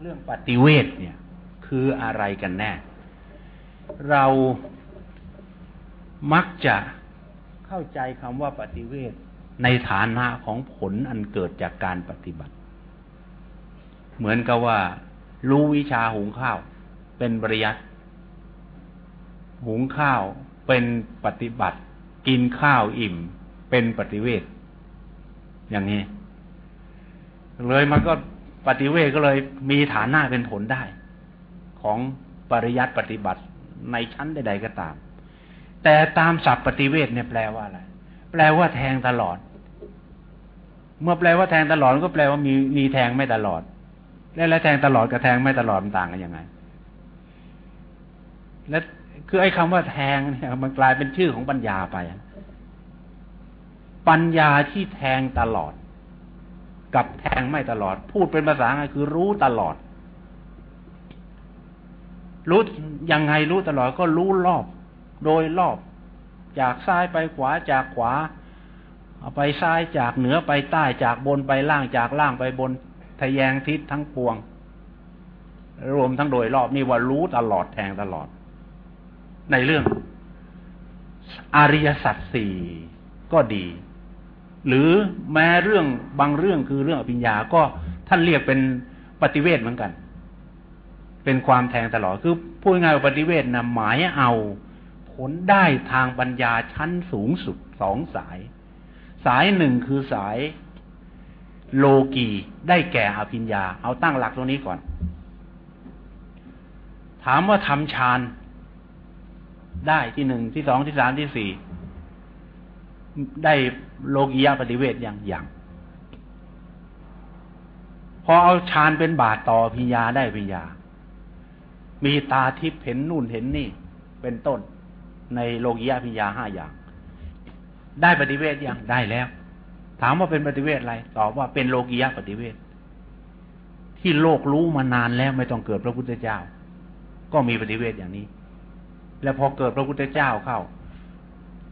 เรื่องปฏิเวทเนี่ย คืออะไรกันแน่ เรามักจะเข้าใจคำว่าปฏิเวทในฐานะของผลอันเกิดจากการปฏิบัติ เหมือนกับว่า รู้วิชาหุงข้าว เป็นบริยัติ หุงข้าวเป็นปฏิบัติ กินข้าวอิ่มเป็นปฏิเวทอย่างนี้ เลยมันก็ปฏิเวทก็เลยมีฐานะเป็นผลได้ ของปริยัติปฏิบัติในชั้นใด ๆ ก็ตาม แต่ตามศัพท์ปฏิเวทเนี่ยแปลว่าอะไร แปลว่าแทงตลอด เมื่อแปลว่าแทงตลอดก็แปลว่ามีมีแทงไม่ตลอด แล้วแล้วแทงตลอดกับแทงไม่ตลอดมันต่างกันยังไง และ คือไอ้คำว่าแทงเนี่ยมันกลายเป็นชื่อของปัญญาไป ปัญญาที่แทงตลอด กับแทงไม่ตลอด พูดเป็นภาษาไงคือรู้ตลอด รู้ยังไงรู้ตลอดก็รู้รอบ โดยรอบ จากซ้ายไปขวาจากขวาเอาไปซ้ายจากเหนือไปใต้จากบนไปล่างจากล่างไปบนทะแยงทิศทั้งปวง รวมทั้งโดยรอบนี่ว่ารู้ตลอดแทงตลอด ในเรื่องอริยสัจสี่ก็ดี หรือแม้เรื่องบางเรื่องคือเรื่องอภิญญาก็ท่านเรียกเป็นปฏิเวทเหมือนกัน เป็นความแทงตลอดคือพูดง่ายว่าปฏิเวทนะหมายเอาผลได้ทางปัญญาชั้นสูงสุดสองสาย สายหนึ่งคือสายโลกีได้แก่อภิญญา เอาตั้งหลักตรงนี้ก่อน ถามว่าทำฌาน ได้ที่หนึ่งที่สองที่สามที่สี่ได้โลกียะปฏิเวทอย่างอย่างพอเอาฌานเป็นบาทต่อพิญญาได้พิญญา มีตาทิพเห็นนู่นเห็นนี่ เป็นต้นในโลกิยาพิญญาห้าอย่าง ได้ปฏิเวทอยังได้แล้ว ถามว่าเป็นปฏิเวทอะไรตอบว่าเป็นโลกิยาปฏิเวทที่โลกรู้มานานแล้วไม่ต้องเกิดพระพุทธเจ้า ก็มีปฏิเวทอย่างนี้ แล้วพอเกิดพระพุทธเจ้าเข้า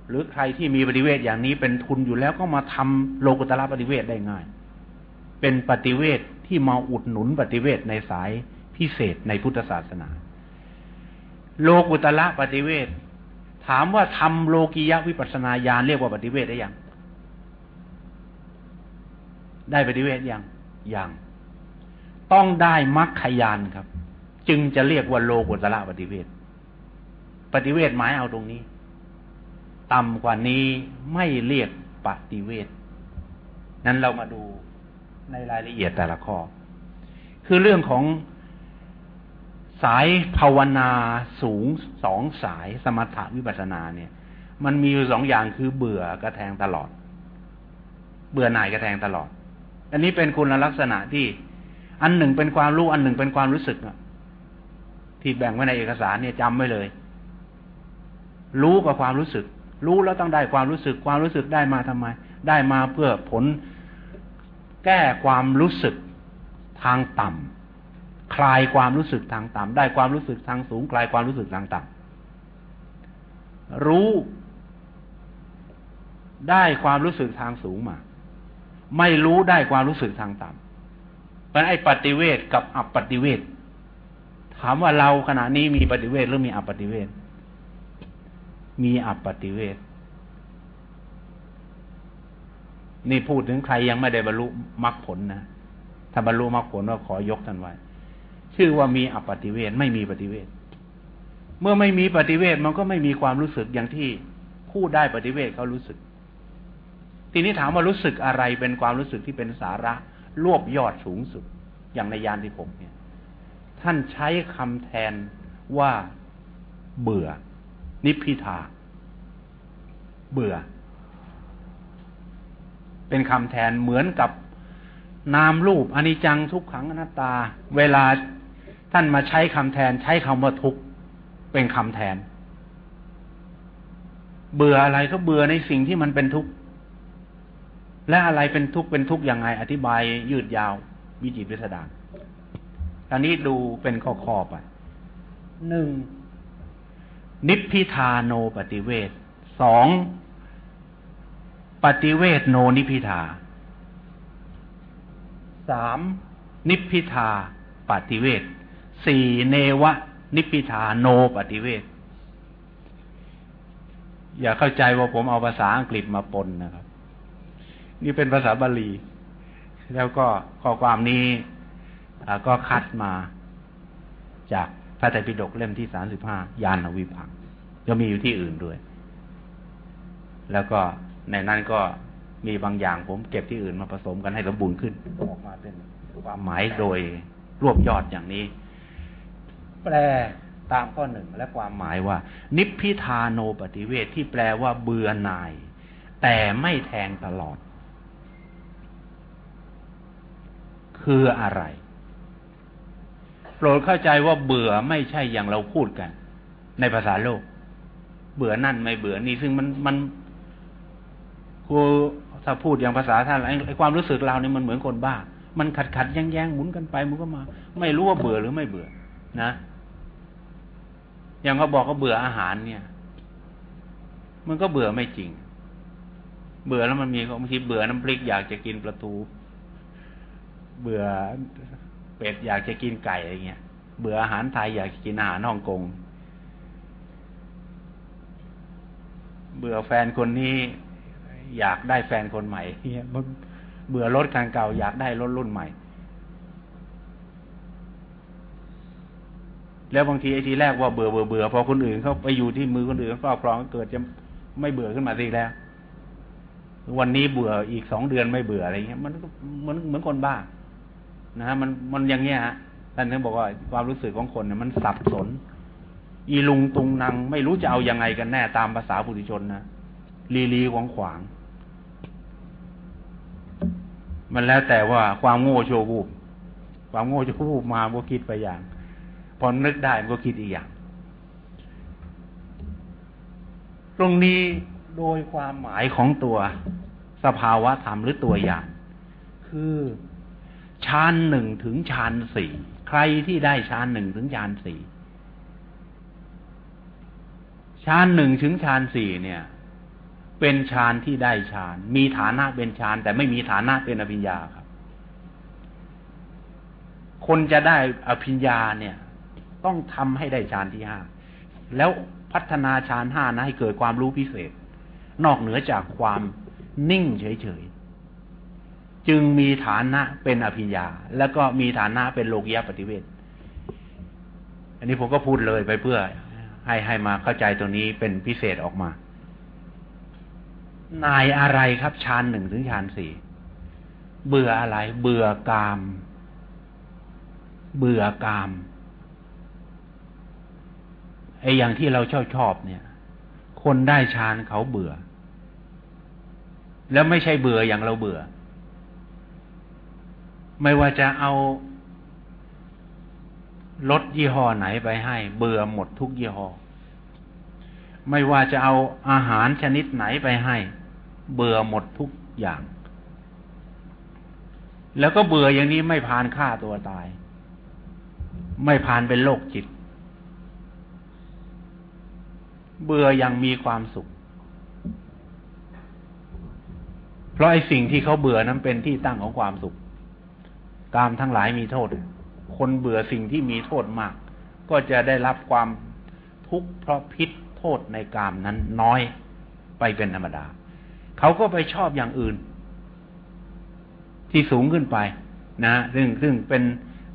หรือใครที่มีปฏิเวทอย่างนี้เป็นทุนอยู่แล้วก็มาทำโลกุตระปฏิเวทได้ง่าย เป็นปฏิเวทที่มาอุดหนุนปฏิเวทในสายพิเศษในพุทธศาสนา โลกุตระปฏิเวทถามว่าทำโลกียวิปัสนาญาณเรียกว่าปฏิเวทได้ยัง ได้ปฏิเวทยังยังต้องได้มรรคยานครับ จึงจะเรียกว่าโลกุตระปฏิเวท ปฏิเวทหมายเอาตรงนี้ ต่ำกว่านี้ไม่เรียกปฏิเวทนั้นเรามาดูในรายละเอียดแต่ละข้อ คือเรื่องของสายภาวนาสูงสองสายสมถะวิปัสนาเนี่ย มันมีอยู่สองอย่างคือเบื่อกระแทงตลอด เบื่อหน่ายกระแทงตลอด อันนี้เป็นคุณลักษณะที่ อันหนึ่งเป็นความรู้อันหนึ่งเป็นความรู้สึกที่แบ่งไว้ในเอกสารเนี่ยจำไว้เลย รู้กับความรู้สึก รู้แล้วต้องได้ความรู้สึก ความรู้สึกได้มาทำไม ได้มาเพื่อผลแก้ความรู้สึกทางต่ำคลายความรู้สึกทางต่ำได้ความรู้สึกทางสูง คลายความรู้สึกทางต่รู้ได้ความรู้สึกทางสูงมา ไม่รู้ได้ความรู้สึกทางต่ำเพราะไอ้ปฏิเวทกับอัปปฏิเวทถามว่าเราขณะนี้มีปฏิเวทหรือมีอัปปฏิเวท มีอัปปฏิเวทนี่พูดถึงใครยังไม่ได้บรรลุมรรคผลนะ ถ้าบรรลุมรรคผลก็ขอยกท่านไว้ ชื่อว่ามีอัปปฏิเวทไม่มีปฏิเวทเมื่อไม่มีปฏิเวทมันก็ไม่มีความรู้สึกอย่างที่ผู้ได้ปฏิเวทเขารู้สึก ทีนี้ถามว่ารู้สึกอะไรเป็นความรู้สึกที่เป็นสาระรวบยอดสูงสุด อย่างในยานที่ผมเนี่ย ท่านใช้คำแทนว่าเบื่อ นิพพิทา เบื่อ เป็นคำแทนเหมือนกับนามรูปอนิจจังทุกขังอนัตตา เวลาท่านมาใช้คำแทน ใช้คำว่าทุกเป็นคำแทน เบื่ออะไรก็เบื่อในสิ่งที่มันเป็นทุกข์และอะไรเป็นทุกข์เป็นทุกข์ยังไง อธิบายยืดยาววิจิตรวิสดารตอนนี้ดูเป็นข้อๆไปหนึ่ง นิพพิทาโนปฏิเวทสองปฏิเวทโนนิพิทาสามนิพพิทาปฏิเวทสี่เนวะ นิพิทาโนปฏิเวทอย่าเข้าใจว่าผมเอาภาษาอังกฤษมาปนนะครับ นี่เป็นภาษาบาลี แล้วก็ข้อความนี้ก็คัดมาจาก พระไตรปิฎกเล่มที่สามสิบห้ายานวิพังจะมีอยู่ที่อื่นด้วย แล้วก็ในนั้นก็มีบางอย่างผมเก็บที่อื่นมาผสมกันให้สมบูรณ์ขึ้นออกมาเป็นความหมายโดยรวบยอดอย่างนี้ แปลตามข้อหนึ่งและความหมายว่า นิพพิทาโนปฏิเวทที่แปลว่าเบื่อหน่าย แต่ไม่แทงตลอด คืออะไร โปรดเข้าใจว่าเบื่อไม่ใช่อย่างเราพูดกัน ในภาษาโลก เบื่อนั่นไม่เบื่อนี่ซึ่งมันมันกูถ้าพูดอย่างภาษาท่านไอ้ความรู้สึกเราเนี่ยมันเหมือนคนบ้า มันขัดขัดแย้งแย้งหมุนกันไปหมันก็มา ไม่รู้ว่าเบื่อหรือไม่เบื่อ นะ อย่างเขาบอกเขาเบื่ออาหารเนี่ย มันก็เบื่อไม่จริง เบื่อแล้วมันมีบางทีเบื่อน้ำพริกอยากจะกินปลาทู เบื่อ เป็ดอยากจะกินไก่อะไรเงี้ยเบื่ออาหารไทยอยากกินอาหารฮ่องกง เบื่อแฟนคนนี้ อยากได้แฟนคนใหม่เนี่ยเบื่อรถคันเก่าอยากได้รถรุ่นใหม่ แล้วบางทีไอ้ทีแรกว่าเบื่อเบื่อเบื่อพอคนอื่นเขาไปอยู่ที่มือคนอื่นครอบครองเกิดจะไม่เบื่อขึ้นมาสิแล้ว วันนี้เบื่ออีกสองเดือนไม่เบื่ออะไรเงี้ยมันเหมือนเหมือนคนบ้า นะฮะมันมันอย่างเงี้ยฮะท่านถึงบอกว่าความรู้สึกของคนเนี่ยมันสับสน อีลุงตุงนางไม่รู้จะเอายังไงกันแน่ตามภาษาปุถุชนนะลีลีขวางขวาง มันแล้วแต่ว่าความโง่โชวูบความโง่โชวูบมาก็คิดไปอย่าง พอนึกได้มันก็คิดอีกอย่าง ตรงนี้โดยความหมายของตัวสภาวะธรรมหรือตัวอย่าง คือ ฌานหนึ่งถึงฌานสี่ใครที่ได้ฌานหนึ่งถึงฌานสี่ฌานหนึ่งถึงฌานสี่เนี่ย เป็นฌานที่ได้ฌาน มีฐานะเป็นฌาน แต่ไม่มีฐานะเป็นอภิญญาครับ คนจะได้อภิญญาเนี่ย ต้องทำให้ได้ฌานที่ห้าแล้วพัฒนาฌานห้านะให้เกิดความรู้พิเศษ นอกเหนือจากความนิ่งเฉย จึงมีฐานะเป็นอภิญญา แล้วก็มีฐานะเป็นโลกียปฏิเวทอันนี้ผมก็พูดเลยไปเพื่อ ให้ให้มาเข้าใจตรงนี้เป็นพิเศษออกมา นายอะไรครับฌานหนึ่งถึงฌานสี่เบื่ออะไร เบื่อกาม เบื่อกามไอ้อย่างที่เราชอบชอบเนี่ย คนได้ฌานเขาเบื่อ แล้วไม่ใช่เบื่ออย่างเราเบื่อ ไม่ว่าจะเอารถยี่ห้อไหนไปให้ เบื่อหมดทุกยี่ห้อ ไม่ว่าจะเอาอาหารชนิดไหนไปให้ เบื่อหมดทุกอย่าง แล้วก็เบื่ออย่างนี้ไม่พานฆ่าตัวตาย ไม่พานเป็นโรคจิต เบื่อยังมีความสุข เพราะไอ้สิ่งที่เขาเบื่อนั้นเป็นที่ตั้งของความสุข กามทั้งหลายมีโทษ คนเบื่อสิ่งที่มีโทษมาก ก็จะได้รับความทุกข์เพราะพิษโทษในกามนั้นน้อยไปเป็นธรรมดา เขาก็ไปชอบอย่างอื่น ที่สูงขึ้นไป นะซึ่งซึ่งเป็น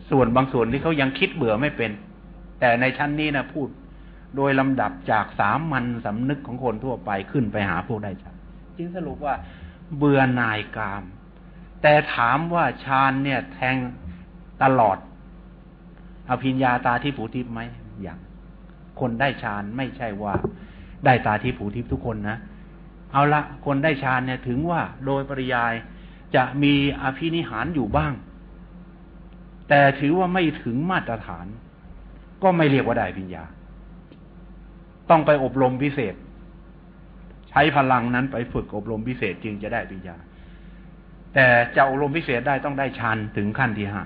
ส่วนบางส่วนที่เขายังคิดเบื่อไม่เป็น แต่ในชั้นนี้นะพูดโดยลำดับจากสามัญสำนึกของคนทั่วไปขึ้นไปหาพวกได้ชัดจึงสรุปว่าเบื่อนายกาม แต่ถามว่าฌานเนี่ย แทงตลอด อภิญญาตาที่ผูทิพไหมอย่าง คนได้ฌานไม่ใช่ว่าได้ตาที่ผูทิพทุกคนนะ เอาละคนได้ฌานเนี่ยถึงว่าโดยปริยายจะมีอภินิหารอยู่บ้าง แต่ถือว่าไม่ถึงมาตรฐาน ก็ไม่เรียกว่าได้ปิญญา ต้องไปอบรมพิเศษ ใช้พลังนั้นไปฝึกอบรมพิเศษจึงจะได้ปิญญา แต่จะอบรมพิเศษได้ต้องได้ชันถึงขั้นที่ห้า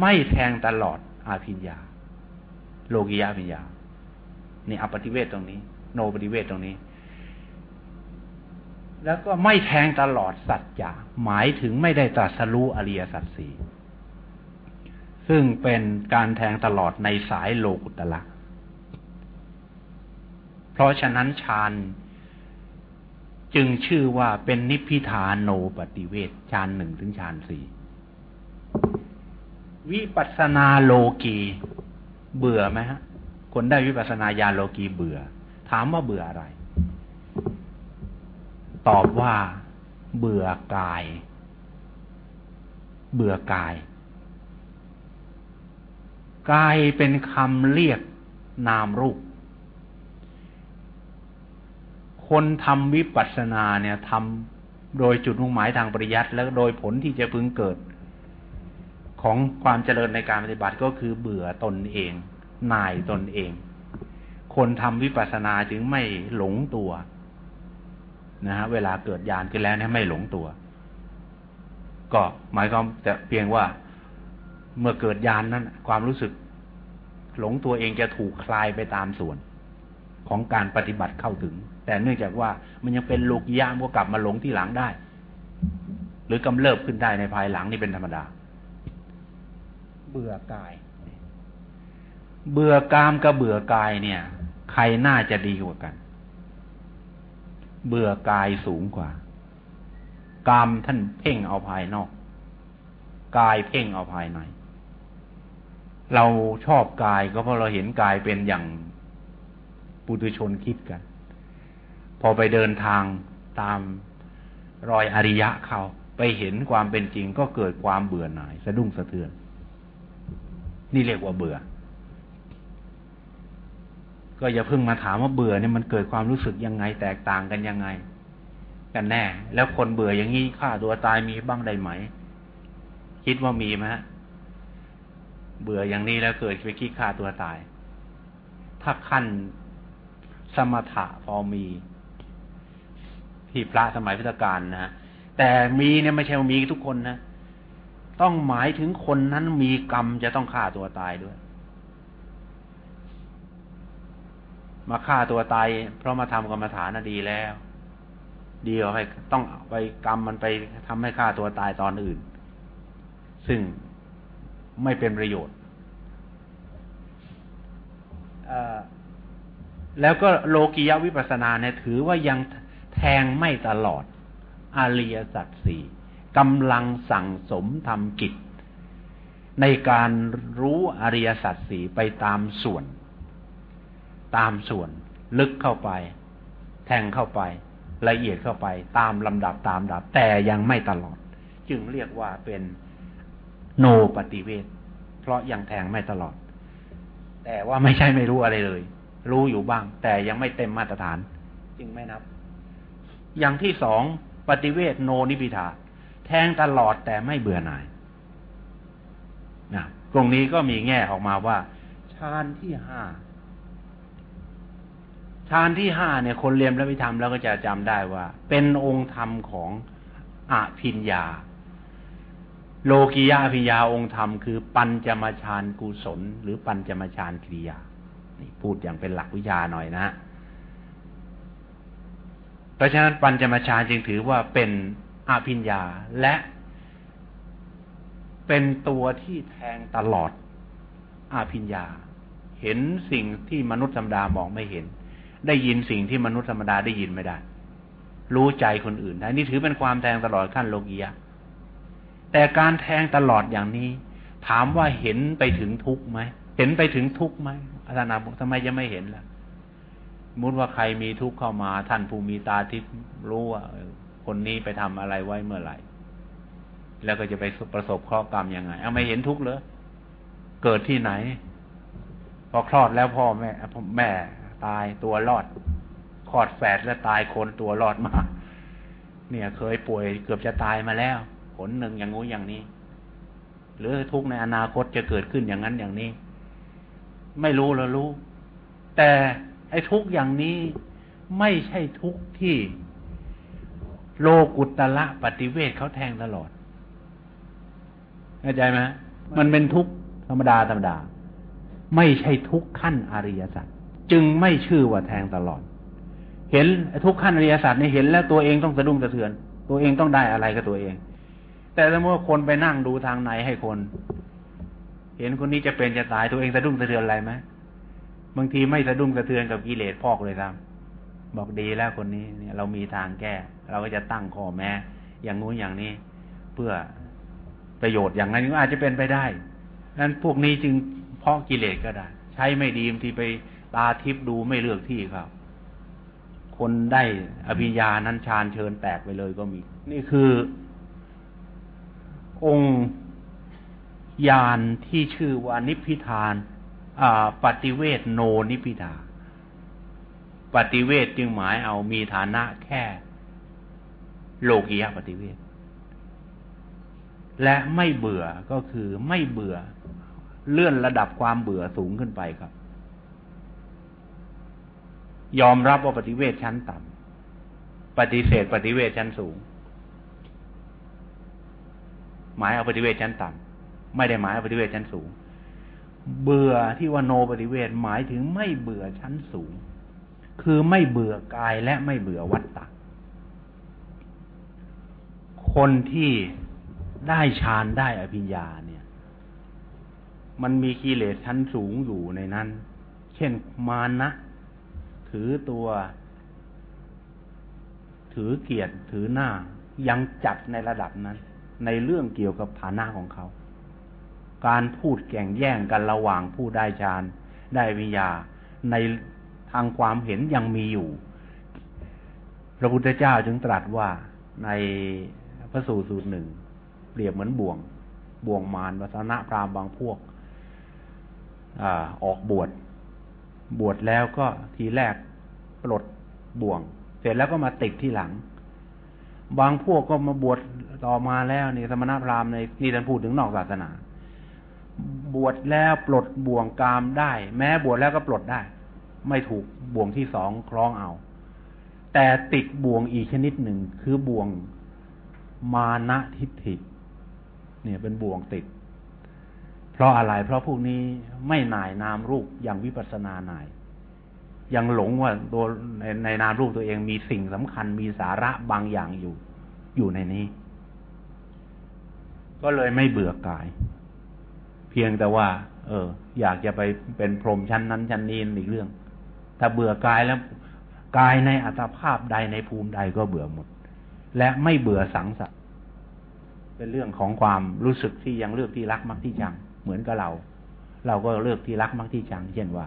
ไม่แทงตลอดอาภิญญา โลกิยาภิญญานี่อปฏิเวทตรงนี้ โนปฏิเวทตรงนี้ แล้วก็ไม่แทงตลอดสัจจะหมายถึงไม่ได้ตรัสรู้อริยสัจสี่ซึ่งเป็นการแทงตลอดในสายโลกุตละ เพราะฉะนั้นฌาน จึงชื่อว่าเป็นนิพพิทาโนปฏิเวทฌานหนึ่งถึงฌานสี่วิปัสนาโลกีเบื่อไหมฮะ คนได้วิปัสนาญาโลกีเบื่อ ถามว่าเบื่ออะไร ตอบว่า เบื่อกาย เบื่อกาย กายเป็นคำเรียกนามรูป คนทำวิปัสสนาเนี่ยทำโดยจุดมุ่งหมายทางปริยัติแล้วโดยผลที่จะพึงเกิด ของความเจริญในการปฏิบัติก็คือเบื่อตนเองนายตนเอง คนทำวิปัสสนาจึงไม่หลงตัวนะฮะเวลาเกิดญาณขึ้นแล้วเนี่ยไม่หลงตัว ก็หมายความแต่เพียงว่าเมื่อเกิดญาณนนั้น ความรู้สึกหลงตัวเองจะถูกคลายไปตามส่วนของการปฏิบัติเข้าถึง แต่เนื่องจากว่ามันยังเป็นโลกิยามก็กลับมาหลงที่หลังได้ หรือกำเริบขึ้นได้ในภายหลังนี่เป็นธรรมดา เบื่อกาย เบื่อกามกับเบื่อกายเนี่ย ใครน่าจะดีกว่ากัน เบื่อกายสูงกว่า กามท่านเพ่งเอาภายนอก กายเพ่งเอาภายใน เราชอบกายก็เพราะเราเห็นกายเป็นอย่างปุถุชนคิดกัน พอไปเดินทางตามรอยอริยะเขาไปเห็นความเป็นจริงก็เกิดความเบื่อหน่าย สะดุ้งสะเทือน นี่เรียกว่าเบื่อ ก็อย่าเพิ่งมาถามว่าเบื่อเนี่ยมันเกิดความรู้สึกยังไงแตกต่างกันยังไง กันแน่ แล้วคนเบื่ออย่างนี้ฆ่าตัวตายมีบ้างได้ไหม คิดว่ามีไหมฮะเบื่ออย่างนี้แล้วเกิดไปคิดฆ่าตัวตาย ถ้าขั้นสมถะพอมี ที่พระสมัยพุทธกาลนะฮะแต่มีเนี่ยไม่ใช่มีทุกคนนะ ต้องหมายถึงคนนั้นมีกรรมจะต้องฆ่าตัวตายด้วย มาฆ่าตัวตาย เพราะมาทำกรรมฐานน่ะดีแล้ว ดีกว่าไปต้องไปกรรมมันไปทำให้ฆ่าตัวตายตอนอื่น ซึ่งไม่เป็นประโยชน์แล้วก็โลกิยวิปัสนาเนี่ยถือว่ายัง แทงไม่ตลอด อริยสัจสี่กำลังสั่งสมทำกิจ ในการรู้อริยสัจสี่ไปตามส่วน ตามส่วน ลึกเข้าไป แทงเข้าไป ละเอียดเข้าไป ตามลำดับตามดับ แต่ยังไม่ตลอด จึงเรียกว่าเป็นโนปฏิเวทเพราะยังแทงไม่ตลอด แต่ว่าไม่ใช่ไม่รู้อะไรเลย รู้อยู่บ้าง แต่ยังไม่เต็มมาตรฐาน จึงไม่นับ อย่างที่สองปฏิเวทโนนิพิทา แทงตลอดแต่ไม่เบื่อหน่ายนะตรงนี้ก็มีแง่ออกมาว่าฌานที่ห้าฌานที่ห้าเนี่ย คนเรียนพระวิธรรมแล้วก็จะจำได้ว่า เป็นองค์ธรรมของอภิญญา โลกิยาพิยาองค์ธรรมคือปัญจมาฌานกุศล หรือปัญจมาฌานกิริยา นี่พูดอย่างเป็นหลักวิทยาหน่อยนะ เพราะฉะนั้นปัญจมาชาจึงถือว่าเป็นอภิญญาและเป็นตัวที่แทงตลอดอาภิญญา เห็นสิ่งที่มนุษย์ธรรมดามองไม่เห็น ได้ยินสิ่งที่มนุษย์ธรรมดาได้ยินไม่ได้ รู้ใจคนอื่นได้นี่ถือเป็นความแทงตลอดขั้นโลกียะ แต่การแทงตลอดอย่างนี้ ถามว่าเห็นไปถึงทุกไหมเห็นไปถึงทุกไหมอาจารย์บอกทำไมจะไม่เห็นล่ะ มุดว่าใครมีทุกข์เข้ามา ท่านผู้มีตาทิพย์รู้ว่าคนนี้ไปทำอะไรไว้เมื่อไหร่ แล้วก็จะไปประสบข้อกรรมยังไง เอาไม่เห็นทุกข์เลยเกิดที่ไหน พอคลอดแล้วพ่อแม่แม่ตายตัวรอดคลอดแฝดแล้วตายคนตัวรอดมา เนี่ยเคยป่วยเกือบจะตายมาแล้วผลหนึ่งอย่างงู้อย่างนี้ หรือทุกในอนาคตจะเกิดขึ้นอย่างนั้นอย่างนี้ ไม่รู้เรารู้ แต่ ไอ้ทุกอย่างนี้ไม่ใช่ทุกที่โลกุตละปฏิเวทเขาแทงตลอดเข้าใจไหมมันเป็นทุกธรรมดาธรรมดา ไม่ใช่ทุกขั้นอริยสัจจึงไม่ชื่อว่าแทงตลอด เห็นทุกขั้นอริยสัจเนี่ยเห็นแล้วตัวเองต้องสะดุ้งสะเทือน ตัวเองต้องได้อะไรกับตัวเอง แต่สมมติว่าคนไปนั่งดูทางไหนให้คน เห็นคนนี้จะเป็นจะตายตัวเองสะดุ้งสะเทือนอะไรไหม บางทีไม่สะดุ้งสะเทือนกับกิเลสพอกเลยครับบอกดีแล้วคนนี้เนี่ยเรามีทางแก้ เราก็จะตั้งข้อแม้ อย่างงู้นอย่างนี้ เพื่อประโยชน์อย่างนั้นก็อาจจะเป็นไปได้นั้นพวกนี้จึงเพาะกิเลสก็ได้ ใช้ไม่ดีบางทีไปตาทิพดูไม่เลือกที่ครับ คนได้อภิญญานั้นชาญเชิญแตกไปเลยก็มี นี่คือ องค์ยานที่ชื่อว่านิพพิทาน ปฏิเวทโนนิพิทาปฏิเวทจึงหมายเอามีฐานะแค่ โลกียะปฏิเวทและไม่เบื่อก็คือไม่เบื่อ เลื่อนระดับความเบื่อสูงขึ้นไปครับ ยอมรับว่าปฏิเวทชั้นต่ำปฏิเสธปฏิเวทชั้นสูง หมายเอาปฏิเวทชั้นต่ำไม่ได้หมายเอาปฏิเวทชั้นสูง เบื่อที่ว่าโนปฏิเวทหมายถึงไม่เบื่อชั้นสูง คือไม่เบื่อกายและไม่เบื่อวัตตะ คนที่ได้ฌานได้อภิญญาเนี่ย มันมีกิเลสชั้นสูงอยู่ในนั้น เช่นมานะ ถือตัว ถือเกียรติถือหน้ายังจัดในระดับนั้น ในเรื่องเกี่ยวกับฐานะของเขา การพูดแข่งแย่งกันระหว่างผู้ได้ฌานได้วิญญาในทางความเห็นยังมีอยู่ พระพุทธเจ้าจึงตรัสว่าในพระสูตรสูตรหนึ่ง เปรียบเหมือนบ่วง บ่วงมารวัฒนะพราหมณ์บางพวกอออกบวช บวชแล้วก็ทีแรกปลดบ่วง เสร็จแล้วก็มาติดที่หลัง บางพวกก็มาบวชต่อมาแล้วนี่สมณพราหมณ์ในนี่ท่านพูดถึงนอกศาสนา บวชแล้วปลดบ่วงกามได้ แม้บวชแล้วก็ปลดได้ ไม่ถูกบ่วงที่สองคล้องเอา แต่ติดบ่วงอีกชนิดหนึ่งคือบ่วงมานะทิฏฐิ เนี่ยเป็นบ่วงติด เพราะอะไร เพราะพวกนี้ไม่นายนามรูปอย่างวิปัสสนานาย ยังหลงว่าตัวในในนามรูปตัวเองมีสิ่งสำคัญมีสาระบางอย่างอยู่ อยู่ในนี้ ก็เลยไม่เบื่อกาย เพียงแต่ว่า เออ อยากจะไปเป็นพรหมชั้นนั้นชั้นนี้อีกเรื่อง ถ้าเบื่อกายแล้วกายในอัตภาพใดในภูมิใดก็เบื่อหมด และไม่เบื่อสังสารเป็นเรื่องของความรู้สึกที่ยังเลือกที่รักมักที่ชัง เหมือนกับเรา เราก็เลือกที่รักมักที่ชัง เช่นว่า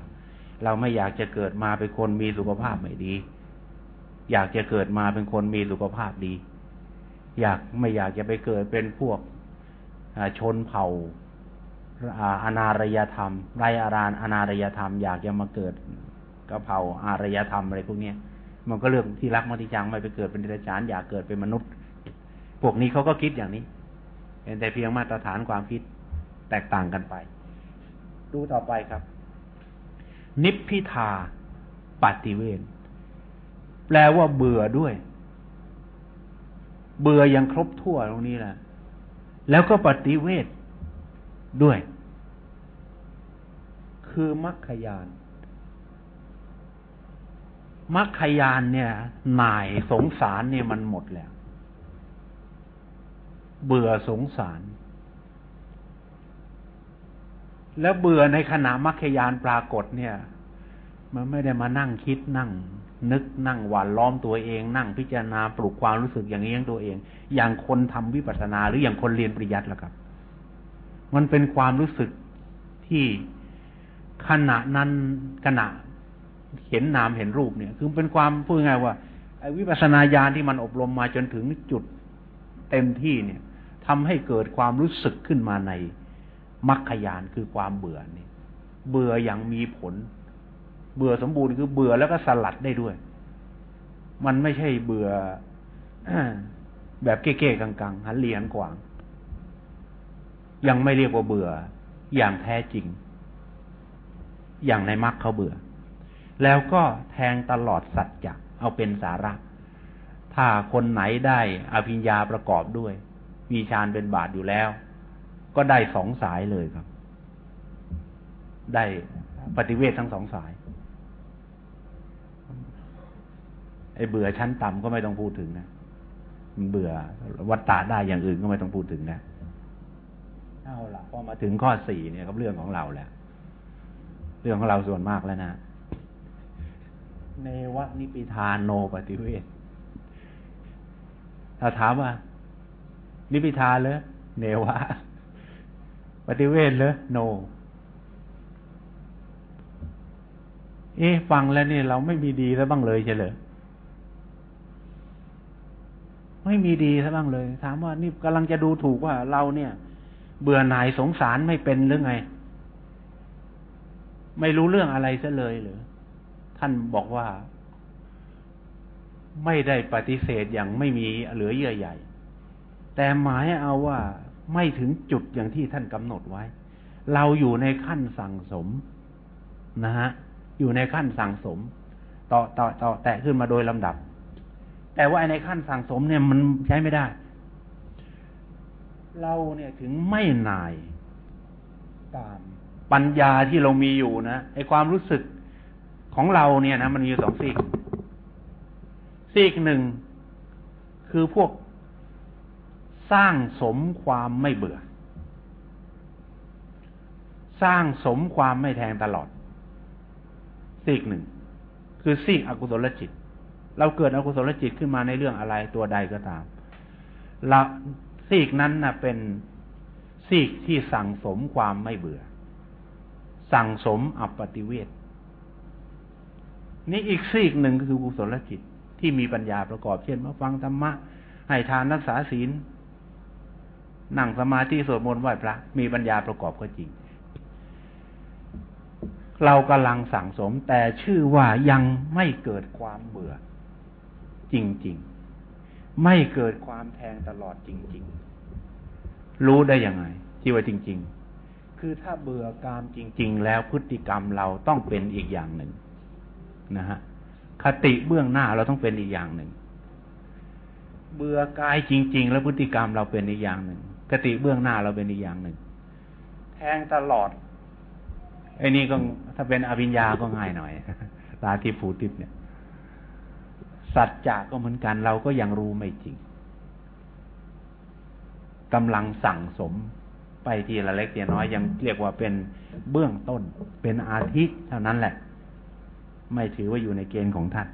เราไม่อยากจะเกิดมาเป็นคนมีสุขภาพไม่ดี อยากจะเกิดมาเป็นคนมีสุขภาพดี อยากไม่อยากจะไปเกิดเป็นพวกชนเผ่า อนารยธรรม ไรอารานอนารยธรรม อยากจะมาเกิดกระเผ่าอารยธรรมอะไรพวกนี้มันก็เรื่องที่รักมักที่ชังไม่ไปเกิดเป็นเดรัจฉานอยากเกิดเป็นมนุษย์ พวกนี้เขาก็คิดอย่างนี้เป็นแต่เพียงมาตรฐานความคิดแตกต่างกันไป ดูต่อไปครับ นิพพิทาปฏิเวณแปลว่าเบื่อด้วย เบื่อยังครบทั่วตรงนี้แหละแล้วก็ปฏิเวท ด้วย คือมรรคยานมัคคยานเนี่ย หน่ายสงสารเนี่ยมันหมดแล้ว เบื่อสงสาร แล้วเบื่อในขณะมัคคยานปรากฏเนี่ย มันไม่ได้มานั่งคิดนั่ง นึกนั่งหวานล้อมตัวเอง นั่งพิจารณาปลุกความรู้สึกอย่างนี้ยังตัวเอง อย่างคนทำวิปัสสนาหรืออย่างคนเรียนปริยัติแล้วครับ มันเป็นความรู้สึกที่ขณะนั้นขณะเห็นนามเห็นรูปเนี่ย คือเป็นความพูดง่ายว่าไอ้วิปัสสนาญาณที่มันอบรมมาจนถึงจุดเต็มที่เนี่ยทำให้เกิดความรู้สึกขึ้นมาในมรรคยานคือความเบื่อนี่เบื่ออย่างมีผล เบื่อสมบูรณ์คือเบื่อแล้วก็สลัดได้ด้วย มันไม่ใช่เบื่อแบบเก้ๆกังๆหันเหลียนกวาง ยังไม่เรียกว่าเบื่อ อย่างแท้จริง อย่างในมรรคเขาเบื่อ แล้วก็แทงตลอดสัจจะเอาเป็นสาระ ถ้าคนไหนได้อภิญญาประกอบด้วย มีฌานเป็นบาทอยู่แล้ว ก็ได้สองสายเลยครับ ได้ปฏิเวททั้งสองสายไอ้เบื่อชั้นต่ำก็ไม่ต้องพูดถึงนะมันเบื่อวัตตาได้อย่างอื่นก็ไม่ต้องพูดถึงนะ เอาละพอมาถึงข้อสี่เนี่ยครับเรื่องของเราแหล้วเรื่องของเราส่วนมากแล้วนะเนวะนิปิทานโนปฏิเวทถ้าถามว่า นิพิทานเลยเนวะ ปฏิเวทเลยโน เอ๊ฟังแล้วเนี่ยเราไม่มีดีซะบ้างเลยใช่เลยไม่มีดีซะบ้างเลย ถามว่านี่กำลังจะดูถูกว่าเราเนี่ย เบื่อหน่ายสงสารไม่เป็นหรือไง ไม่รู้เรื่องอะไรซะเลยหรือท่านบอกว่า ไม่ได้ปฏิเสธอย่างไม่มีเหลือเยื่อใหญ่ แต่หมายเอาว่าไม่ถึงจุดอย่างที่ท่านกำหนดไว้ เราอยู่ในขั้นสั่งสมนะฮะอยู่ในขั้นสั่งสม ต่อต่อต่อแตะขึ้นมาโดยลำดับ แต่ว่าในขั้นสั่งสมเนี่ยมันใช้ไม่ได้ เราเนี่ยถึงไม่นายตามปัญญาที่เรามีอยู่นะไอความรู้สึกของเราเนี่ยนะมันมีสองซีกซีกหนึ่งคือพวกสร้างสมความไม่เบื่อ สร้างสมความไม่แทงตลอดซีกหนึ่งคือซีกอกุศลจิต เราเกิดอกุศลจิตขึ้นมาในเรื่องอะไรตัวใดก็ตามละ ซีกนั้นนะเป็นซีกที่สั่งสมความไม่เบื่อ สั่งสมอัปปติเวทนี่อีกซีกหนึ่งก็คือกุศลจิตที่มีปัญญาประกอบเช่นมาฟังธรรมะ ให้ทานรักษาศีล นั่งสมาธิสวดมนต์ไหว้พระ มีปัญญาประกอบก็จริง เรากำลังสั่งสมแต่ชื่อว่ายังไม่เกิดความเบื่อ จริง ๆ ไม่เกิดความแทงตลอดจริง ๆ รู้ได้ยังไง ที่ว่าจริง ๆ คือถ้าเบื่อกามจริง ๆ แล้วพฤติกรรมเราต้องเป็นอีกอย่างหนึ่งนะฮะคติเบื้องหน้าเราต้องเป็นอีกอย่างหนึ่ง เบื่อกายจริง ๆ แล้วพฤติกรรมเราเป็นอีกอย่างหนึ่งคติเบื้องหน้าเราเป็นอีกอย่างหนึ่ง แทงตลอดไอ้นี่ก็ถ้าเป็นอภิญญาก็ง่ายหน่อยตาทิผูติบเนี่ย สัจจะก็เหมือนกันเราก็ยังรู้ไม่จริงกำลังสั่งสมไปทีละเล็กทีน้อยยังเรียกว่าเป็นเบื้องต้น เป็นอาทิเท่านั้นแหละ ไม่ถือว่าอยู่ในเกณฑ์ของท่าน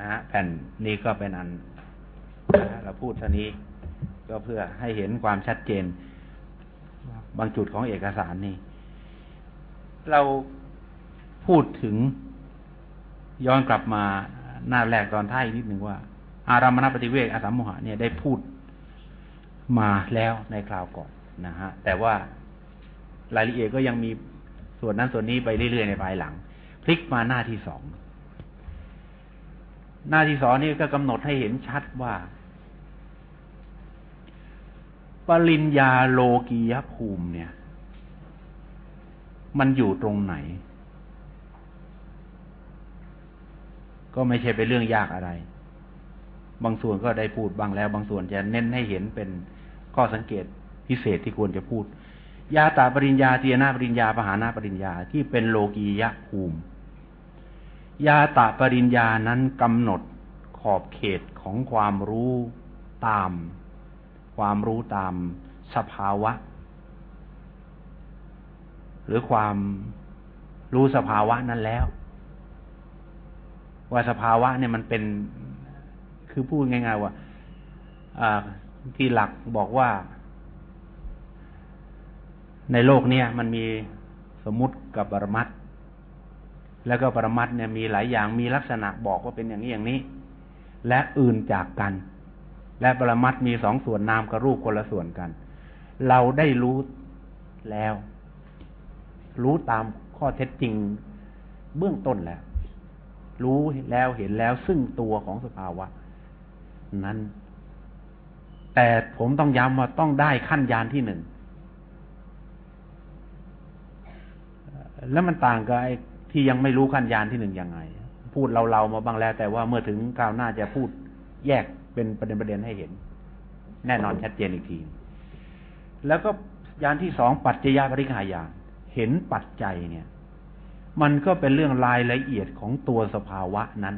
นะฮะแผ่นนี้ก็เป็นอันเราพูดท่านี้ก็เพื่อให้เห็นความชัดเจน บางจุดของเอกสารนี่ เราพูดถึง ย้อนกลับมาหน้าแรกตอนท้ายนิดหนึ่งว่า อารามณปฏิเวกอาสัมโมหะเนี่ยได้พูดมาแล้วในคราวก่อนนะฮะ แต่ว่ารายละเอียดก็ยังมีส่วนนั้นส่วนนี้ไปเรื่อยๆในภายหลัง พลิกมาหน้าที่สอง หน้าที่สองนี่ก็กำหนดให้เห็นชัดว่า ปริญญาโลกียภูมิเนี่ย มันอยู่ตรงไหน ก็ไม่ใช่เป็นเรื่องยากอะไร บางส่วนก็ได้พูดบางแล้ว บางส่วนจะเน้นให้เห็นเป็นข้อสังเกตพิเศษที่ควรจะพูด ยาตาปริญญาเตียนาปริญญาปหานาปริญญาที่เป็นโลกียะภูมิ ยาตาปริญญานั้นกำหนดขอบเขตของความรู้ตาม ความรู้ตามสภาวะ หรือความรู้สภาวะนั้นแล้ว ว่าสภาวะเนี่ยมันเป็นคือพูดง่ายๆว่าที่หลักบอกว่า ในโลกเนี้ยมันมีสมมุติกับปรมัตแล้วก็ปรมัตเนี่ยมีหลายอย่างมีลักษณะบอกว่าเป็นอย่างนี้อย่างนี้ และอื่นจากกัน และปรมัตมีสองส่วนนามกับรูปคนละส่วนกัน เราได้รู้แล้ว รู้ตามข้อเท็จจริงเบื้องต้นแล้ว รู้แล้วเห็นแล้วซึ่งตัวของสภาวะ นั้น แต่ผมต้องย้ำว่าต้องได้ขั้นยานที่หนึ่ง แล้วมันต่างกับไอ้ที่ยังไม่รู้ขั้นยานที่หนึ่งยังไง พูดเราๆมาบ้างแล้วแต่ว่าเมื่อถึงคราวหน้าจะพูดแยกเป็นประเด็นประเด็นให้เห็น แน่นอนชัดเจนอีกที แล้วก็ยานที่สองปัจจยปริขายานเห็นปัจจัยเนี่ย มันก็เป็นเรื่องรายละเอียดของตัวสภาวะนั้น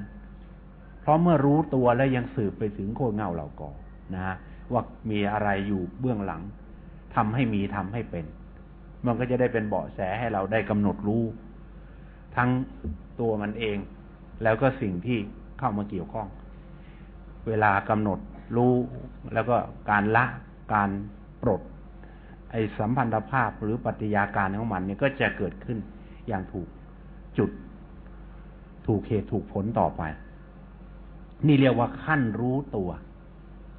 เพราะเมื่อรู้ตัวแล้วยังสืบไปถึงโคเงาเหล่าก่อนะว่ามีอะไรอยู่เบื้องหลังทำให้มีทำให้เป็น มันก็จะได้เป็นเบาะแสให้เราได้กำหนดรู้ ทั้งตัวมันเอง แล้วก็สิ่งที่เข้ามาเกี่ยวข้อง เวลากำหนดรู้แล้วก็การละการปลดไอ้สัมพันธภาพหรือปฏิยาการของมันเนี่ยก็จะเกิดขึ้นอย่างถูก จุด ถูกเหตุถูกผลต่อไป นี่เรียกว่าขั้นรู้ตัว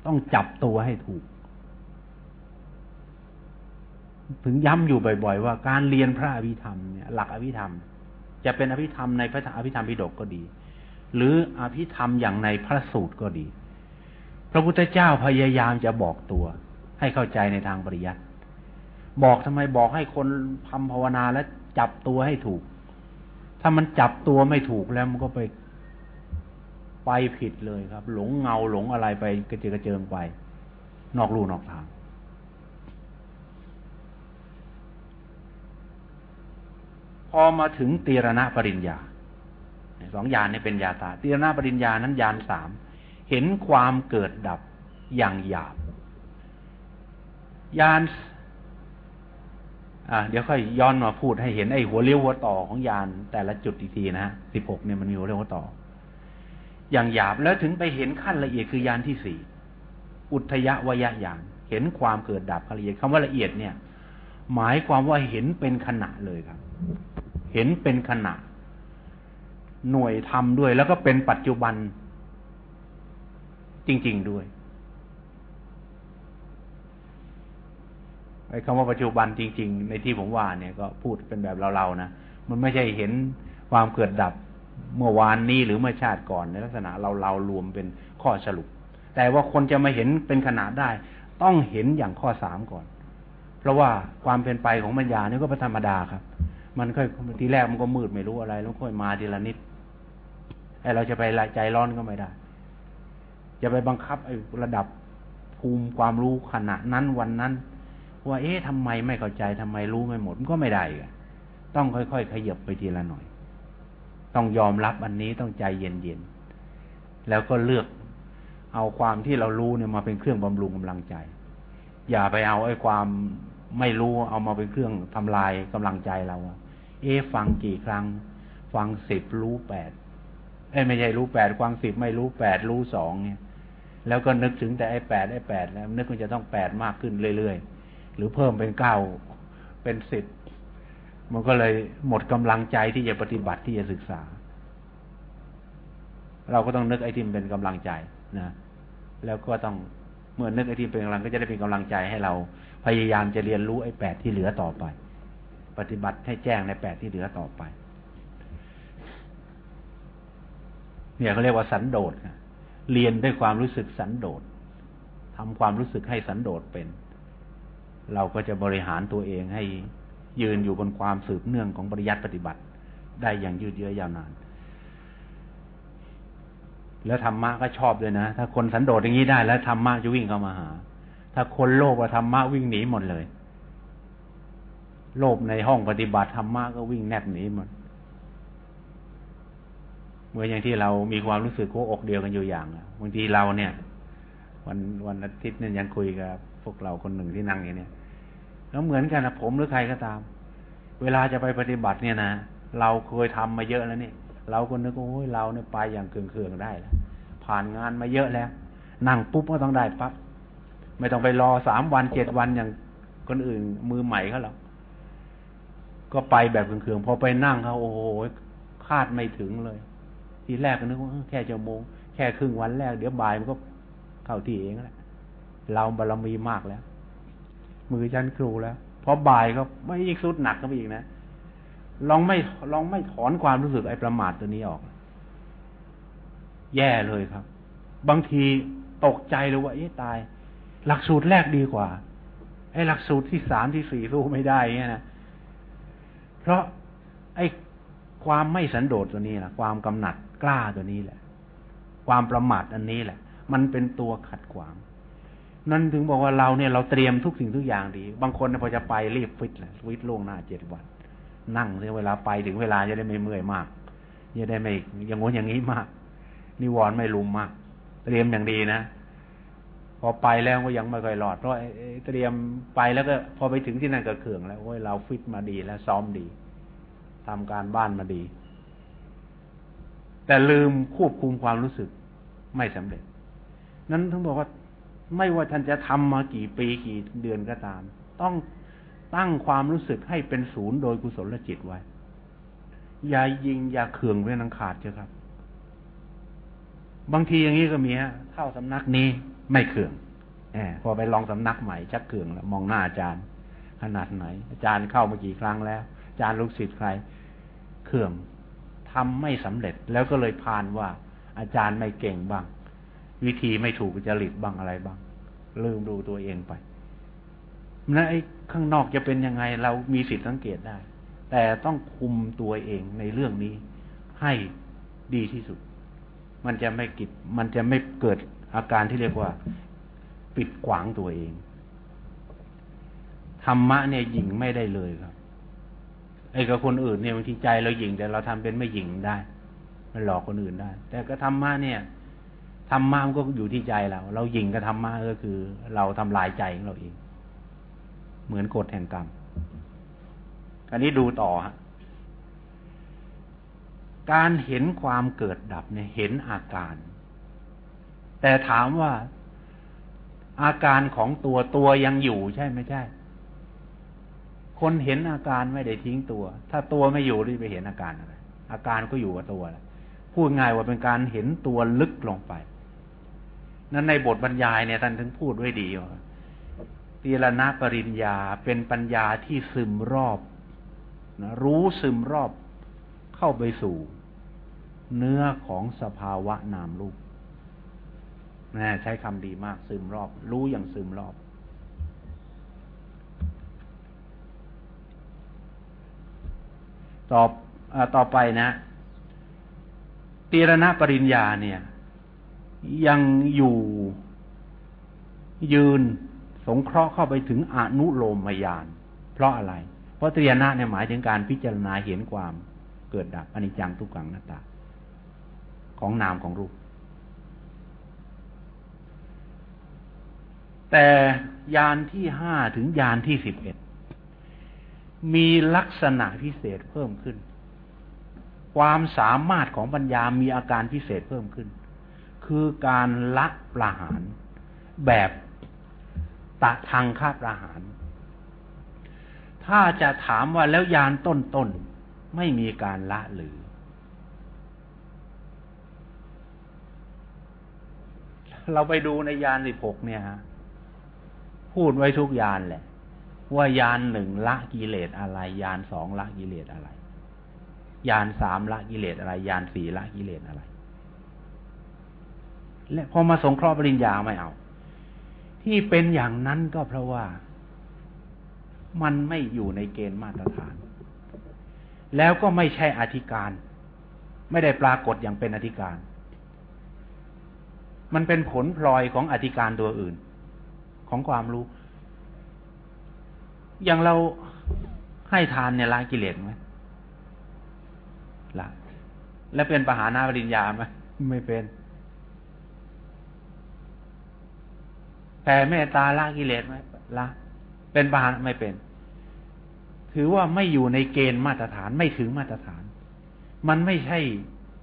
ต้องจับตัวให้ถูก ถึงย้ำอยู่บ่อย ๆ ว่าการเรียนพระอภิธรรมเนี่ยหลักอภิธรรม จะเป็นอภิธรรมในพระอภิธรรมปิฎกก็ดี หรืออภิธรรมอย่างในพระสูตรก็ดี พระพุทธเจ้าพยายามจะบอกตัว ให้เข้าใจในทางปริยัติบอกทำไมบอกให้คนทำภาวนาแล้วจับตัวให้ถูก ถ้ามันจับตัวไม่ถูกแล้วมันก็ไปไปผิดเลยครับ หลงเงาหลงอะไรไปกระเจิงกระเจิงไป นอกลู่นอกทาง พอมาถึงตีรณะปริญญาสองยานนี้เป็นยาตาตีรณะปริญญานั้นยานสามเห็นความเกิดดับอย่างหยาบยาน อ่าเดี๋ยวค่อยย้อนมาพูดให้เห็นไอ้หัวเลี้ยวหัวต่อของยานแต่ละจุดอีกทีนะสิบหกเนี่ยมันมีหัวเลี้ยวหัวต่อ อย่างหยาบแล้วถึงไปเห็นขั้นละเอียดคือยานที่สี่อุทยวยญาณเห็นความเกิดดับละเอียดคำว่าละเอียดเนี่ย หมายความว่าเห็นเป็นขณะเลยครับ เห็นเป็นขณะ หน่วยทำด้วยแล้วก็เป็นปัจจุบัน จริง ๆด้วยไอ้ คำว่าปัจจุบันจริง ๆ ในที่ผมว่าเนี่ยก็พูดเป็นแบบเราๆนะมันไม่ใช่เห็นความเกิดดับเมื่อวานนี้หรือเมื่อชาติก่อนในลักษณะเราเรารวมเป็นข้อสรุป แต่ว่าคนจะมาเห็นเป็นขนาดได้ ต้องเห็นอย่างข้อสามก่อน เพราะว่าความเป็นไปของปัญญานี่ก็เป็นธรรมดาครับ มันค่อยทีแรกมันก็มืดไม่รู้อะไรแล้วค่อยมาทีละนิดไอ้เราจะไปใจร้อนก็ไม่ได้ จะไปบังคับไอ้ระดับภูมิความรู้ขณะนั้นวันนั้น ว่าเอ๊ะทำไมไม่เข้าใจทำไมรู้ไม่หมดมันก็ไม่ได้ต้องค่อยๆขยับไปทีละหน่อย ต้องยอมรับอันนี้ต้องใจเย็นๆแล้วก็เลือกเอาความที่เรารู้เนี่ยมาเป็นเครื่องบำรุงกำลังใจ อย่าไปเอาไอ้ความไม่รู้เอามาเป็นเครื่องทำลายกำลังใจเราเอ๊ฟังกี่ครั้ง ฟังสิบรู้แปดเอ้ไม่ใช่รู้แปดฟังสิบไม่รู้แปดรู้สองเนี่ย แล้วก็นึกถึงแต่ไอ้แปดไอ้แปดแล้ว นึกว่าจะต้องแปดมากขึ้นเรื่อยๆ หรือเพิ่มเป็นเก้าเป็นสิบมันก็เลยหมดกำลังใจที่จะปฏิบัติที่จะศึกษา เราก็ต้องนึกไอ้ที่เป็นกำลังใจนะแล้วก็ต้องเมื่อนึกไอ้ที่เป็นกำลังก็จะได้เป็นกำลังใจให้เราพยายามจะเรียนรู้ไอ้แปดที่เหลือต่อไป ปฏิบัติให้แจ้งในแปดที่เหลือต่อไป เนี่ยเขาเรียกว่าสันโดษเรียนด้วยความรู้สึกสันโดษทำความรู้สึกให้สันโดษเป็น เราก็จะบริหารตัวเองให้ยืนอยู่บนความสืบเนื่องของปริยัติปฏิบัติ ได้อย่างยืดเยื้อยาวนาน แล้วธรรมะก็ชอบเลยนะ ถ้าคนสันโดษอย่างนี้ได้แล้วธรรมะจะวิ่งเข้ามาหา ถ้าคนโลภว่าธรรมะวิ่งหนีหมดเลย โลภในห้องปฏิบัติธรรมะก็วิ่งแนบหนีหมดเมื่ออย่างที่เรามีความรู้สึกโอ้อกเดียวกันอยู่อย่างบางทีเราเนี่ย วันวันอาทิตย์เนี่ยยังคุยกับ พวกเราคนหนึ่งที่นั่งอย่างนี้แล้วเหมือนกันนะผมหรือใครก็ตาม เวลาจะไปปฏิบัติเนี่ยนะเราเคยทำมาเยอะแล้วนี่เราคนนึกโอ้ยเราเนี่ยไปอย่างเคืองๆได้แล้วผ่านงานมาเยอะแล้ว นั่งปุ๊บก็ต้องได้ปั๊บไม่ต้องไปรอสามวันเจ็ดวันอย่างคนอื่นมือใหม่เขาหรอกก็ไปแบบเคืองๆพอไปนั่งเขาโอ้โหคาดไม่ถึงเลย ทีแรกก็นึกว่าแค่ชั่วโมง แค่ครึ่งวันแรกเดี๋ยวบ่ายมันก็เข้าที่เองแหละ เราบารมีมากแล้ว มือชั้นครูแล้วพอบ่ายก็ไม่ยิ่งสุดหนักก็ไปอีกนะลองไม่ลองไม่ถอนความรู้สึกไอ้ประมาทตัวนี้ออก แย่เลยครับ บางทีตกใจเลยว่าเอ๊ะตาย หลักสูตรแรกดีกว่าไอ้หลักสูตรที่สามที่สี่สู้ไม่ได้เงี้ยนะเพราะไอ้ความไม่สันโดษตัวนี้นะความกำหนัดกล้าตัวนี้แหละ ความประมาทอันนี้แหละ มันเป็นตัวขัดขวาง นั่นถึงบอกว่าเราเนี่ยเราเตรียมทุกสิ่งทุกอย่างดี บางคนพอจะไปรีบฟิตแหละฟิตล่วงหน้าเจ็ดวัน นั่งเวลาไปถึงเวลาจะได้ไม่เมื่อยมากจะได้ไม่อย่างงนอย่างนี้มากนิวรณ์ไม่ลุมมาก เตรียมอย่างดีนะพอไปแล้วก็ยังไม่ค่อยรอดเพราะเตรียมไปแล้วก็พอไปถึงที่นั่นก็เขื่องแล้วโอ้ยเราฟิตมาดีแล้วซ้อมดีทำการบ้านมาดี แต่ลืมควบคุมความรู้สึกไม่สำเร็จ นั้นทั้งบอกว่า ไม่ว่าท่านจะทำมากี่ปีกี่เดือนก็ตาม ต้องตั้งความรู้สึกให้เป็นศูนย์โดยกุศลจิตไว้ อย่ายิงอย่าเขื่องเว้นังขาดเจ้าครับ บางทีอย่างนี้ก็มีฮะเข้าสำนักนี้ไม่เขื่องแอบพอไปลองสำนักใหม่ชักเขื่องแล้วมองหน้าอาจารย์ ขนาดไหน อาจารย์เข้ามากี่ครั้งแล้ว อาจารย์ลูกศิษย์ใครเขื่องทำไม่สำเร็จแล้วก็เลยพานว่า อาจารย์ไม่เก่งบ้าง วิธีไม่ถูกจริตบ้างอะไรบ้าง ลืมดูตัวเองไปนะไอ้ข้างนอกจะเป็นยังไงเรามีสิทธิ์สังเกตได้ แต่ต้องคุมตัวเองในเรื่องนี้ให้ดีที่สุด มันจะไม่กิด มันจะไม่เกิดอาการที่เรียกว่า ปิดขวางตัวเอง ธรรมะเนี่ยหยิงไม่ได้เลยครับไอ้กับคนอื่นเนี่ยบางทีใจเราหยิงแต่เราทำเป็นไม่หยิงได้ มันหลอกคนอื่นได้ แต่ก็ธรรมะเนี่ย ธรรมะมันก็อยู่ที่ใจเรา เรายิงกับธรรมะก็คือ เราทำลายใจของเราเอง เหมือนกฎแห่งกรรมอันนี้ดูต่อฮะการเห็นความเกิดดับเนี่ยเห็นอาการ แต่ถามว่าอาการของตัวตัวยังอยู่ใช่ไม่ใช่ คนเห็นอาการไม่ได้ทิ้งตัว ถ้าตัวไม่อยู่รีไปเห็นอาการอะไรอาการก็อยู่กับตัวแหละพูดง่ายว่าเป็นการเห็นตัวลึกลงไป นั้นในบทบรรยายเนี่ยท่านถึงพูดไว้ดีว่าตีรณปริญญาเป็นปัญญาที่ซึมรอบนะรู้ซึมรอบเข้าไปสู่ เนื้อของสภาวะนามรูปนะใช้คำดีมาก ซึมรอบ รู้อย่างซึมรอบตอบอต่อไปนะตีรณปริญญาเนี่ย ยังอยู่ยืนสงเคราะห์เข้าไปถึงอนุโลมยาน เพราะอะไร เพราะตรียนะเนี่ยหมายถึงการพิจารณาเห็นความเกิดดับอนิจจังทุกขังนัตตา ของนามของรูป แต่ยานที่ห้าถึงยานที่สิบเอ็ดมีลักษณะพิเศษเพิ่มขึ้น ความสามารถของปัญญามีอาการพิเศษเพิ่มขึ้น คือการละประหาร แบบตะทางค่าประหาร ถ้าจะถามว่าแล้วยานต้นต้นไม่มีการละหรือ เราไปดูในยานสิบหกเนี่ยฮะพูดไว้ทุกยานแหละ ว่ายานหนึ่งละกิเลสอะไร ยานสองละกิเลสอะไร ยานสามละกิเลสอะไร ยานสี่ละกิเลสอะไร และพอมาสงเคราะห์ปริญญาไม่เอา ที่เป็นอย่างนั้นก็เพราะว่ามันไม่อยู่ในเกณฑ์มาตรฐาน แล้วก็ไม่ใช่อธิการ ไม่ได้ปรากฏอย่างเป็นอธิการ มันเป็นผลพลอยของอธิการตัวอื่น ของความรู้ อย่างเราให้ทานเนี่ยละกิเลสไหมละ แล้วเป็นปหานาปริญญาไหมไม่เป็น แผ่เมตตาละกิเลสไหมละเป็นปหาไม่เป็น ถือว่าไม่อยู่ในเกณฑ์มาตรฐานไม่ถึงมาตรฐาน มันไม่ใช่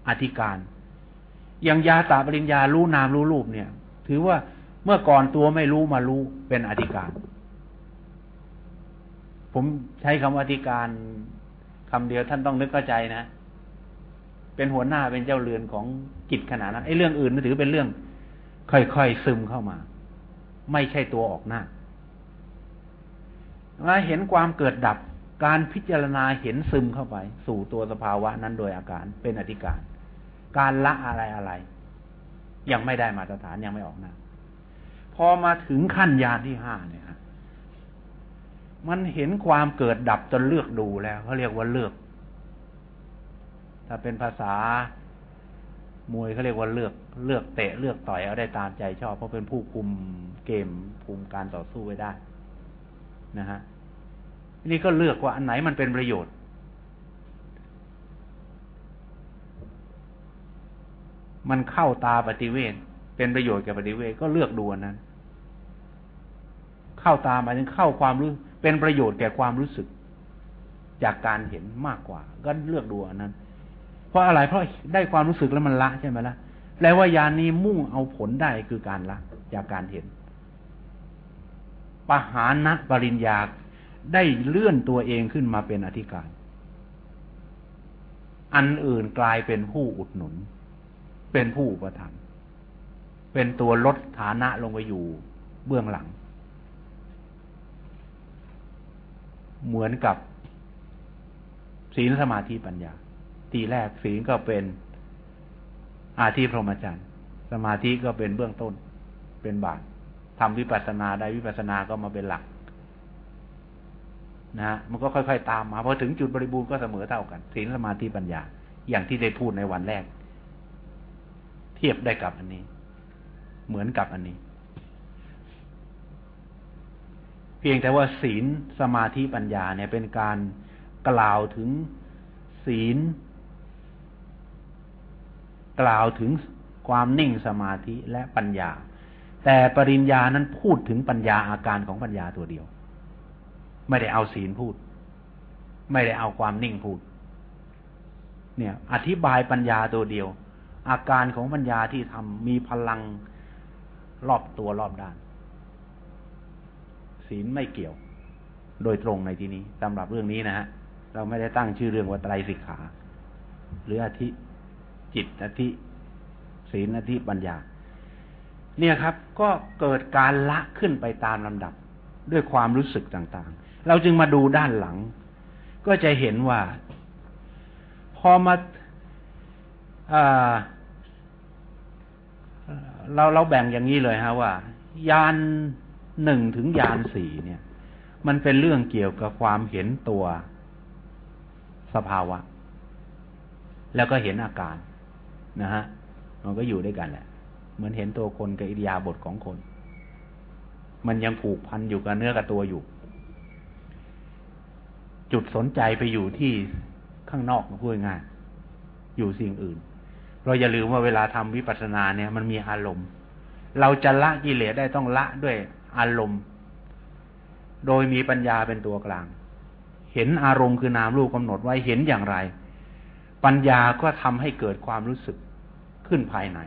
อธิการ อย่างยาตาปริญญารู้นามรู้รูปเนี่ย ถือว่าเมื่อก่อนตัวไม่รู้มารู้เป็นอธิการ ผมใช้คำว่าอธิการคำเดียวท่านต้องนึกเข้าใจนะ เป็นหัวหน้าเป็นเจ้าเรือนของกิจขนาดนั้นไอ้เรื่องอื่นถือเป็นเรื่อง ค่อยๆซึมเข้ามา ไม่ใช่ตัวออกหน้ามาเห็นความเกิดดับการพิจารณาเห็นซึมเข้าไป สู่ตัวสภาวะนั้นโดยอาการเป็นอธิการ การละอะไรอะไร ยังไม่ได้มาตรฐานยังไม่ออกหน้าพอมาถึงขั้นญาณที่ห้าเนี่ยมันเห็นความเกิดดับจนเลือกดูแล้วเขาเรียกว่าเลือก ถ้าเป็นภาษา มวยเขาเรียกว่าเลือกเลือกเตะเลือกต่อยเอาได้ตามใจชอบ เพราะเป็นผู้คุมเกมคุมการต่อสู้ไว้ได้นะฮะนี่ก็เลือกว่าอันไหนมันเป็นประโยชน์ มันเข้าตาปฏิเวทเป็นประโยชน์แก่ปฏิเวทก็เลือกดูอันนั้น เข้าตาหมายถึงเข้าความรู้เป็นประโยชน์แก่ความรู้สึก จากการเห็นมากกว่า ก็เลือกดูอันนั้น เพราะอะไรเพราะได้ความรู้สึกแล้วมันละใช่ไหมละ่ะแปลว่ายานนี้มุ่งเอาผลได้คือการละจากการเห็นปหานะปริญญาได้เลื่อนตัวเองขึ้นมาเป็นอธิการ อันอื่นกลายเป็นผู้อุดหนุน เป็นผู้อุปถัมภ์เป็นตัวลดฐานะลงไปอยู่เบื้องหลัง เหมือนกับศีลสมาธิปัญญา ทีแรกศีลก็เป็นอาธิพรหมจรรย์ สมาธิก็เป็นเบื้องต้น เป็นบาททำวิปัสสนาได้วิปัสสนาก็มาเป็นหลัก นะฮะมันก็ค่อยๆตามมาพอถึงจุดบริบูรณ์ก็เสมอเท่ากันศีลสมาธิปัญญา อย่างที่ได้พูดในวันแรก เทียบได้กับอันนี้ เหมือนกับอันนี้ เพียงแต่ว่าศีลสมาธิปัญญาเนี่ยเป็นการกล่าวถึงศีล กล่าวถึงความนิ่งสมาธิและปัญญา แต่ปริญญานั้นพูดถึงปัญญาอาการของปัญญาตัวเดียว ไม่ได้เอาศีลพูด ไม่ได้เอาความนิ่งพูด เนี่ย อธิบายปัญญาตัวเดียว อาการของปัญญาที่ทำมีพลังรอบตัวรอบด้าน ศีลไม่เกี่ยว โดยตรงในที่นี้สำหรับเรื่องนี้นะฮะเราไม่ได้ตั้งชื่อเรื่องว่าไตรสิกขา หรืออธิ จิตอธิศีลอธิปัญญา เนี่ยครับ ก็เกิดการละขึ้นไปตามลำดับด้วยความรู้สึกต่างๆ เราจึงมาดูด้านหลัง ก็จะเห็นว่า พอมาเราเราแบ่งอย่างนี้เลยฮะว่า ยานหนึ่งถึงยานสี่เนี่ย มันเป็นเรื่องเกี่ยวกับความเห็นตัวสภาวะ แล้วก็เห็นอาการ นะฮะมันก็อยู่ด้วยกันแหละเหมือนเห็นตัวคนกับอิริยาบถของคน มันยังผูกพันอยู่กับเนื้อกับตัวอยู่ จุดสนใจไปอยู่ที่ข้างนอกพูดง่ายอยู่สิ่งอื่น เราอย่าลืมว่าเวลาทำวิปัสสนาเนี่ย มันมีอารมณ์ เราจะละกิเลสได้ต้องละด้วยอารมณ์ โดยมีปัญญาเป็นตัวกลาง เห็นอารมณ์คือนามรูปกำหนดไว้เห็นอย่างไร ปัญญาก็ทำให้เกิดความรู้สึกขึ้นภายใน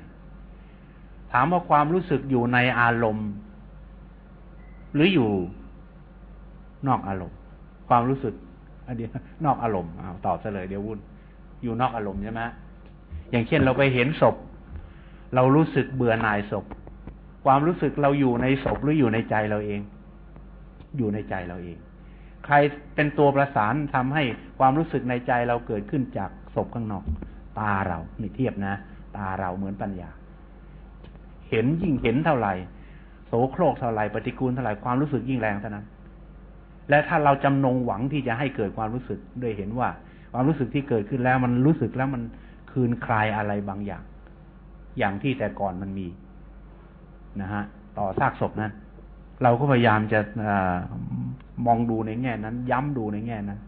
ถามว่าความรู้สึกอยู่ในอารมณ์ หรืออยู่นอกอารมณ์ ความรู้สึกอันเดียวนอกอารมณ์เอาตอบซะเลยเดี๋ยววุ่น อยู่นอกอารมณ์ใช่ไหมอย่างเช่นเราไปเห็นศพ เรารู้สึกเบื่อหน่ายศพ ความรู้สึกเราอยู่ในศพหรืออยู่ในใจเราเอง อยู่ในใจเราเอง ใครเป็นตัวประสานทำให้ความรู้สึกในใจเราเกิดขึ้นจาก ศพข้างนอก ตาเรานี่เทียบนะ ตาเราเหมือนปัญญา เห็นยิ่งเห็นเท่าไหร่โสโครกเท่าไหร่ปฏิกูลเท่าไหร่ความรู้สึกยิ่งแรงเท่านั้น และถ้าเราจำนงหวังที่จะให้เกิดความรู้สึกด้วยเห็นว่า ความรู้สึกที่เกิดขึ้นแล้วมันรู้สึกแล้วมันคืนคลายอะไรบางอย่าง อย่างที่แต่ก่อนมันมีนะฮะต่อซากศพนั้นเราก็พยายามจะอมองดูในแง่นั้น ย้ำดูในแง่นั้น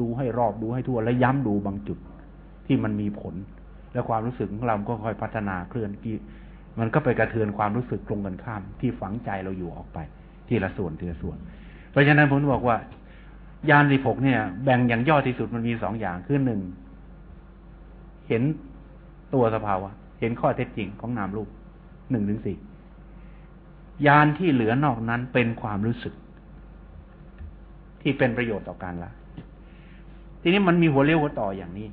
ดูให้รอบดูให้ทั่วและย้ำดูบางจุด ที่มันมีผล และความรู้สึกของเราก็ค่อยพัฒนาเคลื่อนที่มันก็ไปกระเทือนความรู้สึกตรงกันข้าม ที่ฝังใจเราอยู่ออกไป ทีละส่วนทีละส่วน เพราะฉะนั้นผมบอกว่ายานสิบหกเนี่ย แบ่งอย่างย่อที่สุดมันมีสองอย่างคือหนึ่งเห็นตัวสภาวะ เห็นข้อเท็จจริงของนามรูปหนึ่งถึงสี่ยานที่เหลือนอกนั้นเป็นความรู้สึก ที่เป็นประโยชน์ต่อการละ ทีนี้มันมีหัวเลี้ยวหัวต่ออย่างนี้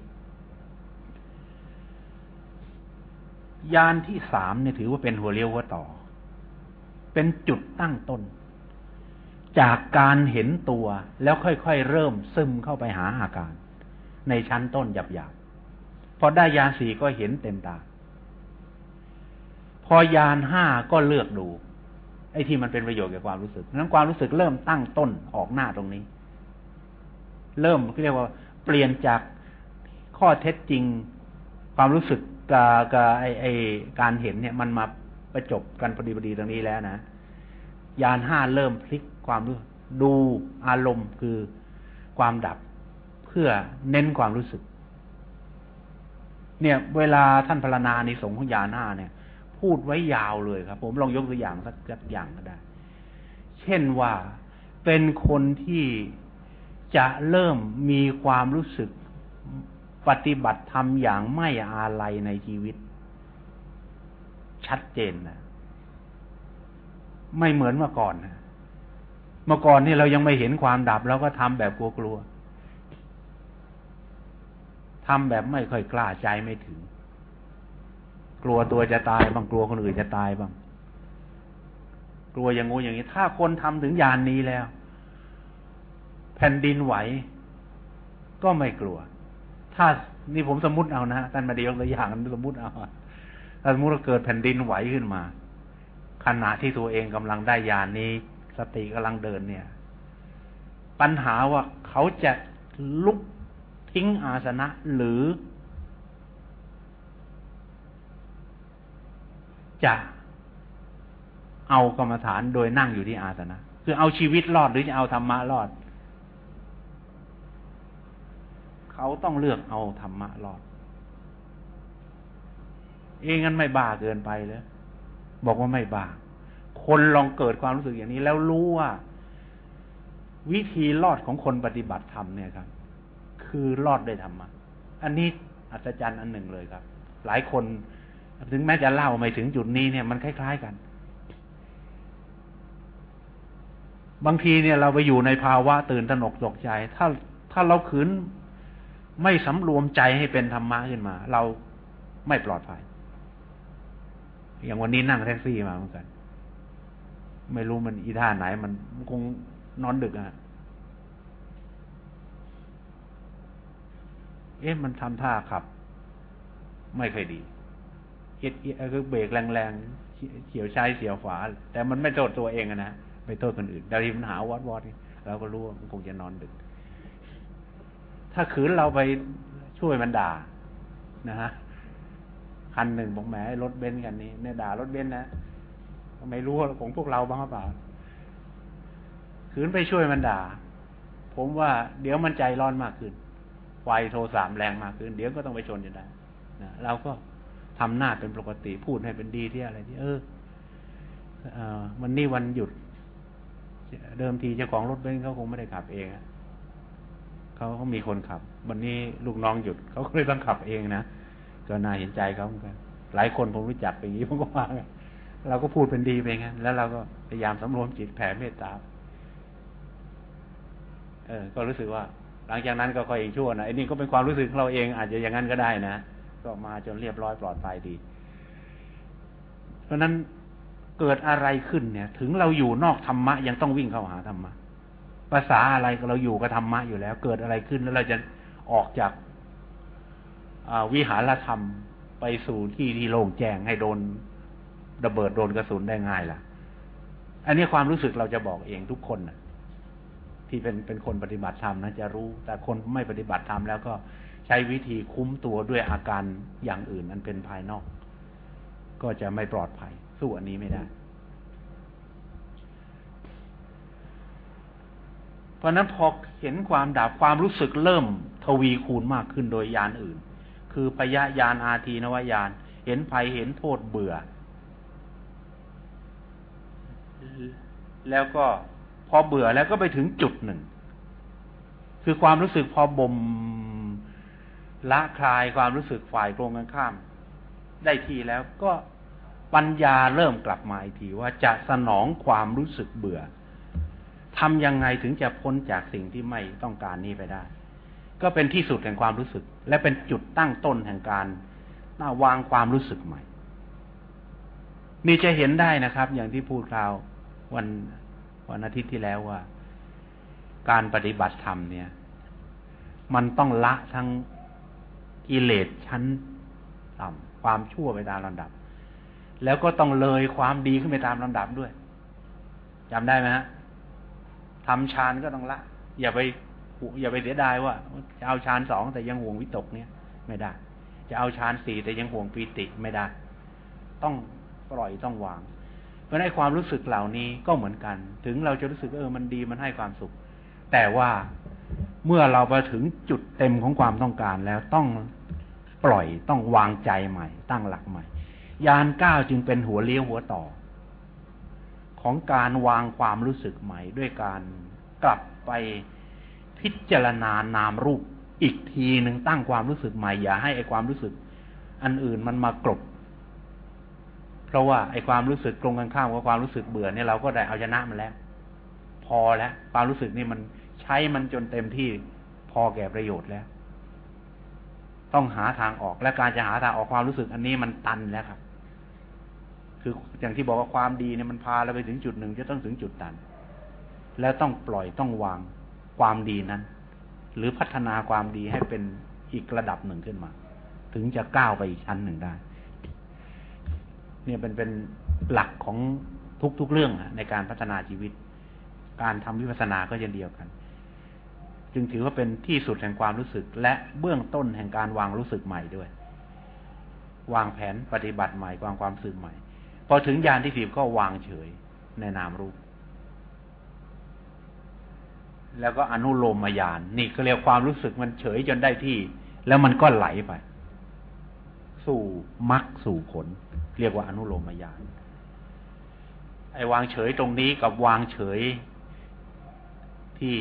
ยานที่สามเนี่ยถือว่าเป็นหัวเลี้ยวหัวต่อ เป็นจุดตั้งต้น จากการเห็นตัวแล้วค่อยๆเริ่มซึมเข้าไปหาอาการ ในชั้นต้นหยาบๆพอได้ยานสี่ก็เห็นเต็มตา พอยานห้าก็เลือกดูไอ้ที่มันเป็นประโยชน์แก่ความรู้สึกนั้นความรู้สึกเริ่มตั้งต้นออกหน้าตรงนี้ เริ่มเรียกว่า เปลี่ยนจากข้อเท็จจริง ความรู้สึก กับกับไอไอการเห็นเนี่ยมันมาประจบกันพอดีพอดีตรงนี้แล้วนะยานห้าเริ่มพลิกความรู้ดูอารมณ์คือความดับเพื่อเน้นความรู้สึก เนี่ย เวลาท่านพรณนาในสงของยานห้าเนี่ย พูดไว้ยาวเลยครับ ผมลองยกตัวอย่างสักอย่างก็ได้ เช่นว่าเป็นคนที่จะเริ่มมีความรู้สึก ปฏิบัติธรรมอย่างไม่อาลัยในชีวิต ชัดเจนนะไม่เหมือนเมื่อก่อนนะเมื่อก่อนนี่เรายังไม่เห็นความดับเราก็ทำแบบกลัวๆทำแบบไม่ค่อยกล้าใจไม่ถึง กลัวตัวจะตายบางกลัวคนอื่นจะตายบ้างกลัวอย่างงูอย่างนี้ ถ้าคนทำถึงยานนี้แล้ว แผ่นดินไหว ก็ไม่กลัว ถ้านี่ผมสมมติเอานะท่านมาดียกตัวอย่างสมมติเอาถ้าสมมติเราเกิดแผ่นดินไหวขึ้นมา ขณะที่ตัวเองกำลังได้ยานนี้ สติกำลังเดินเนี่ย ปัญหาว่าเขาจะลุกทิ้งอาสนะหรือ จะเอากรรมฐานโดยนั่งอยู่ที่อาสนะ คือเอาชีวิตรอดหรือจะเอาธรรมะรอด เขาต้องเลือกเอาธรรมะรอด เองงั้นไม่บ้าเกินไปเลยบอกว่าไม่บ้า คนลองเกิดความรู้สึกอย่างนี้ แล้วรู้ว่า วิธีรอดของคนปฏิบัติธรรมเนี่ยครับ คือรอดด้วยธรรมะ อันนี้อัศจรรย์อันหนึ่งเลยครับ หลายคนถึงแม้จะเล่าไม่ถึงจุดนี้เนี่ยมันคล้าย ๆกัน บางทีเนี่ยเราไปอยู่ในภาวะตื่นตระหนกตกใจ ถ้าถ้าเราขืน ไม่สำรวมใจให้เป็นธรรมะขึ้นมา เราไม่ปลอดภัย อย่างวันนี้นั่งแท็กซี่มาเหมือนกัน ไม่รู้มันอีท่าไหนมันคงนอนดึกอะเอ๊ะมันทำท่าขับ ไม่เคยดี เอียดคือเบรกแรงๆเฉี่ยวซ้ายเฉี่ยวขวาแต่มันไม่โทษตัวเองนะไม่โทษคนอื่นแต่ที่มันหาวอดวอดเราก็รู้ว่ามันคงจะนอนดึก ถ้าขืนเราไปช่วยมันด่านะฮะคันหนึ่งบอกแหมรถเบนซ์คันนี้เนี่ยด่ารถเบนซ์นะไม่รู้ของพวกเราบ้างหรือเปล่าขืนไปช่วยมันด่า ผมว่าเดี๋ยวมันใจร้อนมากขึ้นไฟโทสามแรงมากขึ้น เดี๋ยวก็ต้องไปชนอยู่ได้นะเราก็ทำหน้าเป็นปกติพูดให้เป็นดีที่อะไรที่เออเออวันนี้วันหยุด เดิมทีเจ้าของรถเบนซ์เขาคงไม่ได้ขับเอง เขาเขามีคนขับ วันนี้ลูกน้องหยุดเขาก็เลยต้องขับเองนะก็น่าเห็นใจเขาเหมือนกันหลายคนผมรู้จักเป็นอย่างนี้ผมก็ว่าเราก็พูดเป็นดีไปงั้นแล้วเราก็พยายามสำรวมจิตแผ่เมตตาเออ ก็รู้สึกว่า หลังจากนั้นก็ค่อยชั่วนะไอ้นี่ก็เป็นความรู้สึกของเราเองอาจจะอย่างนั้นก็ได้นะก็มาจนเรียบร้อยปลอดภัยดี เพราะนั้นเกิดอะไรขึ้นเนี่ย ถึงเราอยู่นอกธรรมะยังต้องวิ่งเข้าหาธรรมะ ภาษาอะไรเราอยู่กับธรรมะอยู่แล้ว เกิดอะไรขึ้นแล้วเราจะออกจากวิหารธรรมไปสู่ที่ที่โล่งแจ้งให้โดนระเบิดโดนกระสุนได้ง่ายล่ะ อันนี้ความรู้สึกเราจะบอกเองทุกคนนะที่เป็นเป็นคนปฏิบัติธรรมนะจะรู้ แต่คนไม่ปฏิบัติธรรมแล้วก็ใช้วิธีคุ้มตัวด้วยอาการอย่างอื่นอันเป็นภายนอก ก็จะไม่ปลอดภัย สู้อันนี้ไม่ได้ ราะนั้นพอเห็นความดับความรู้สึกเริ่มทวีคูณมากขึ้นโดยยานอื่น คือปยะยานอาทีนวายาน เห็นภัยเห็นโทษเบื่อ แล้วก็พอเบื่อแล้วก็ไปถึงจุดหนึ่ง คือความรู้สึกพอบ่มละคลายความรู้สึกฝ่ายตรงกันข้าม ได้ทีแล้วก็ปัญญาเริ่มกลับมาอีกทีว่าจะสนองความรู้สึกเบื่อ ทำยังไงถึงจะพ้นจากสิ่งที่ไม่ต้องการนี้ไปได้ ก็เป็นที่สุดแห่งความรู้สึก และเป็นจุดตั้งต้นแห่งการวางความรู้สึกใหม่ นี่จะเห็นได้นะครับ อย่างที่พูดคราววันวันอาทิตย์ที่แล้วว่า การปฏิบัติธรรมเนี่ย มันต้องละทั้งกิเลสชั้นต่ำความชั่วไปตามลำดับ แล้วก็ต้องเลยความดีขึ้นไปตามลำดับด้วยจำได้ไหมฮะ ทำฌานก็ต้องละ อย่าไปอย่าไปเสียดายว่า จะเอาฌานสองแต่ยังห่วงวิตกเนี่ย ไม่ได้ จะเอาฌานสี่แต่ยังห่วงปีติไม่ได้ ต้องปล่อยต้องวาง เพราะในความรู้สึกเหล่านี้ก็เหมือนกัน ถึงเราจะรู้สึกเออมันดีมันให้ความสุข แต่ว่าเมื่อเราไปถึงจุดเต็มของความต้องการแล้วต้องปล่อยต้องวางใจใหม่ ตั้งหลักใหม่ ยานก้าวจึงเป็นหัวเลี้ยวหัวต่อ ของการวางความรู้สึกใหม่ด้วยการกลับไปพิจารณานามรูปอีกทีหนึ่งตั้งความรู้สึกใหม่อย่าให้ไอความรู้สึก อันอื่นมันมากรบเพราะว่าไอความรู้สึกตรงกันข้ามกับความรู้สึกเบื่อเนี่ยเราก็ได้เอาชนะมันแล้ว พอแล้วความรู้สึกนี่มันใช้มันจนเต็มที่พอแก่ประโยชน์แล้ว ต้องหาทางออกและการจะหาทางออกความรู้สึกอันนี้มันตันแล้วครับ คืออย่างที่บอกว่าความดีเนี่ยมันพาเราไปถึงจุดหนึ่งจะต้องถึงจุดตัน แล้วต้องปล่อยต้องวางความดีนั้น หรือพัฒนาความดีให้เป็นอีกระดับหนึ่งขึ้นมา ถึงจะก้าวไปอีกชั้นหนึ่งได้ เนี่ยเป็นเป็นหลักของทุก ๆ เรื่องในการพัฒนาชีวิต การทำวิปัสสนาก็เช่นเดียวกัน จึงถือว่าเป็นที่สุดแห่งความรู้สึก และเบื้องต้นแห่งการวางรู้สึกใหม่ด้วย วางแผนปฏิบัติใหม่วางความสึกใหม่ พอถึงยานที่สิบก็วางเฉยในนามรูป แล้วก็อนุโลมมายาน นี่ก็เรียกความรู้สึกมันเฉยจนได้ที่ แล้วมันก็ไหลไป สู่มรรคสู่ผล เรียกว่าอนุโลมมายาน ไอ้วางเฉยตรงนี้กับวางเฉยที่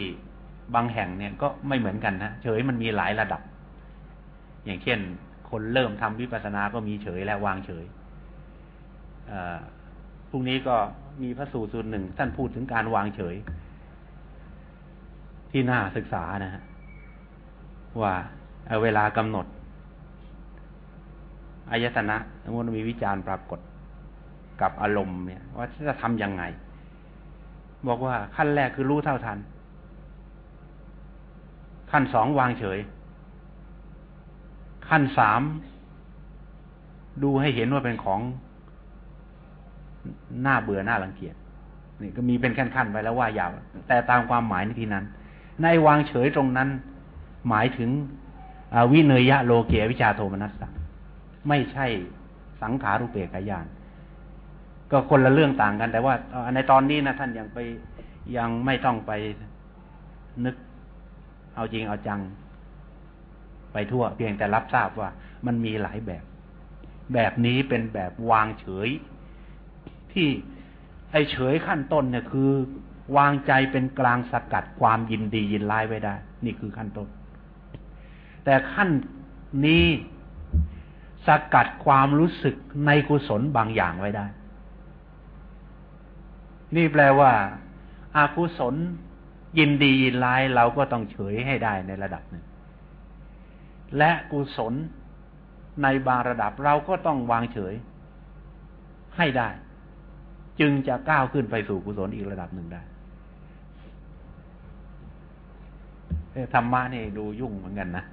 บางแห่งเนี่ยก็ไม่เหมือนกันนะเฉยมันมีหลายระดับ อย่างเช่น คนเริ่มทำวิปัสสนาก็มีเฉยและวางเฉย พรุ่งนี้ก็มีพระสูตรสูตรหนึ่งท่านพูดถึงการวางเฉย ที่น่าศึกษานะฮะว่าเวลากำหนดอายตนะสมมติมีวิจารณ์ปรากฏกับอารมณ์เนี่ย ว่าจะทำยังไง บอกว่าขั้นแรกคือรู้เท่าทัน ขั้นสองวางเฉย ขั้นสามดูให้เห็นว่าเป็นของ หน้าเบื่อหน้ารังเกียจนี่ก็มีเป็นขั้นๆไปแล้วว่ายาว แต่ตามความหมายในที่นั้น ในวางเฉยตรงนั้น หมายถึงวิเนยะโลเกวิชาโทมนัสสังไม่ใช่สังขารุเปกายาน ก็คนละเรื่องต่างกัน แต่ว่าในตอนนี้นะท่านยังไปยังไม่ต้องไปนึกเอาจริงเอาจัง ไปทั่ว เพียงแต่รับทราบว่ามันมีหลายแบบ แบบนี้เป็นแบบวางเฉย ที่ไอเฉยขั้นต้นเนี่ยคือ วางใจเป็นกลางสกัดความยินดียินร้ายไว้ได้ นี่คือขั้นต้น แต่ขั้นนี้สกัดความรู้สึกในกุศลบางอย่างไว้ได้ นี่แปลว่าอากุศลยินดียินร้ายเราก็ต้องเฉยให้ได้ในระดับหนึ่ง และกุศลในบางระดับเราก็ต้องวางเฉยให้ได้ จึงจะก้าวขึ้นไปสู่กุศลอีกระดับหนึ่งได้ธรรมะนี่ดูยุ่งเหมือนกันนะ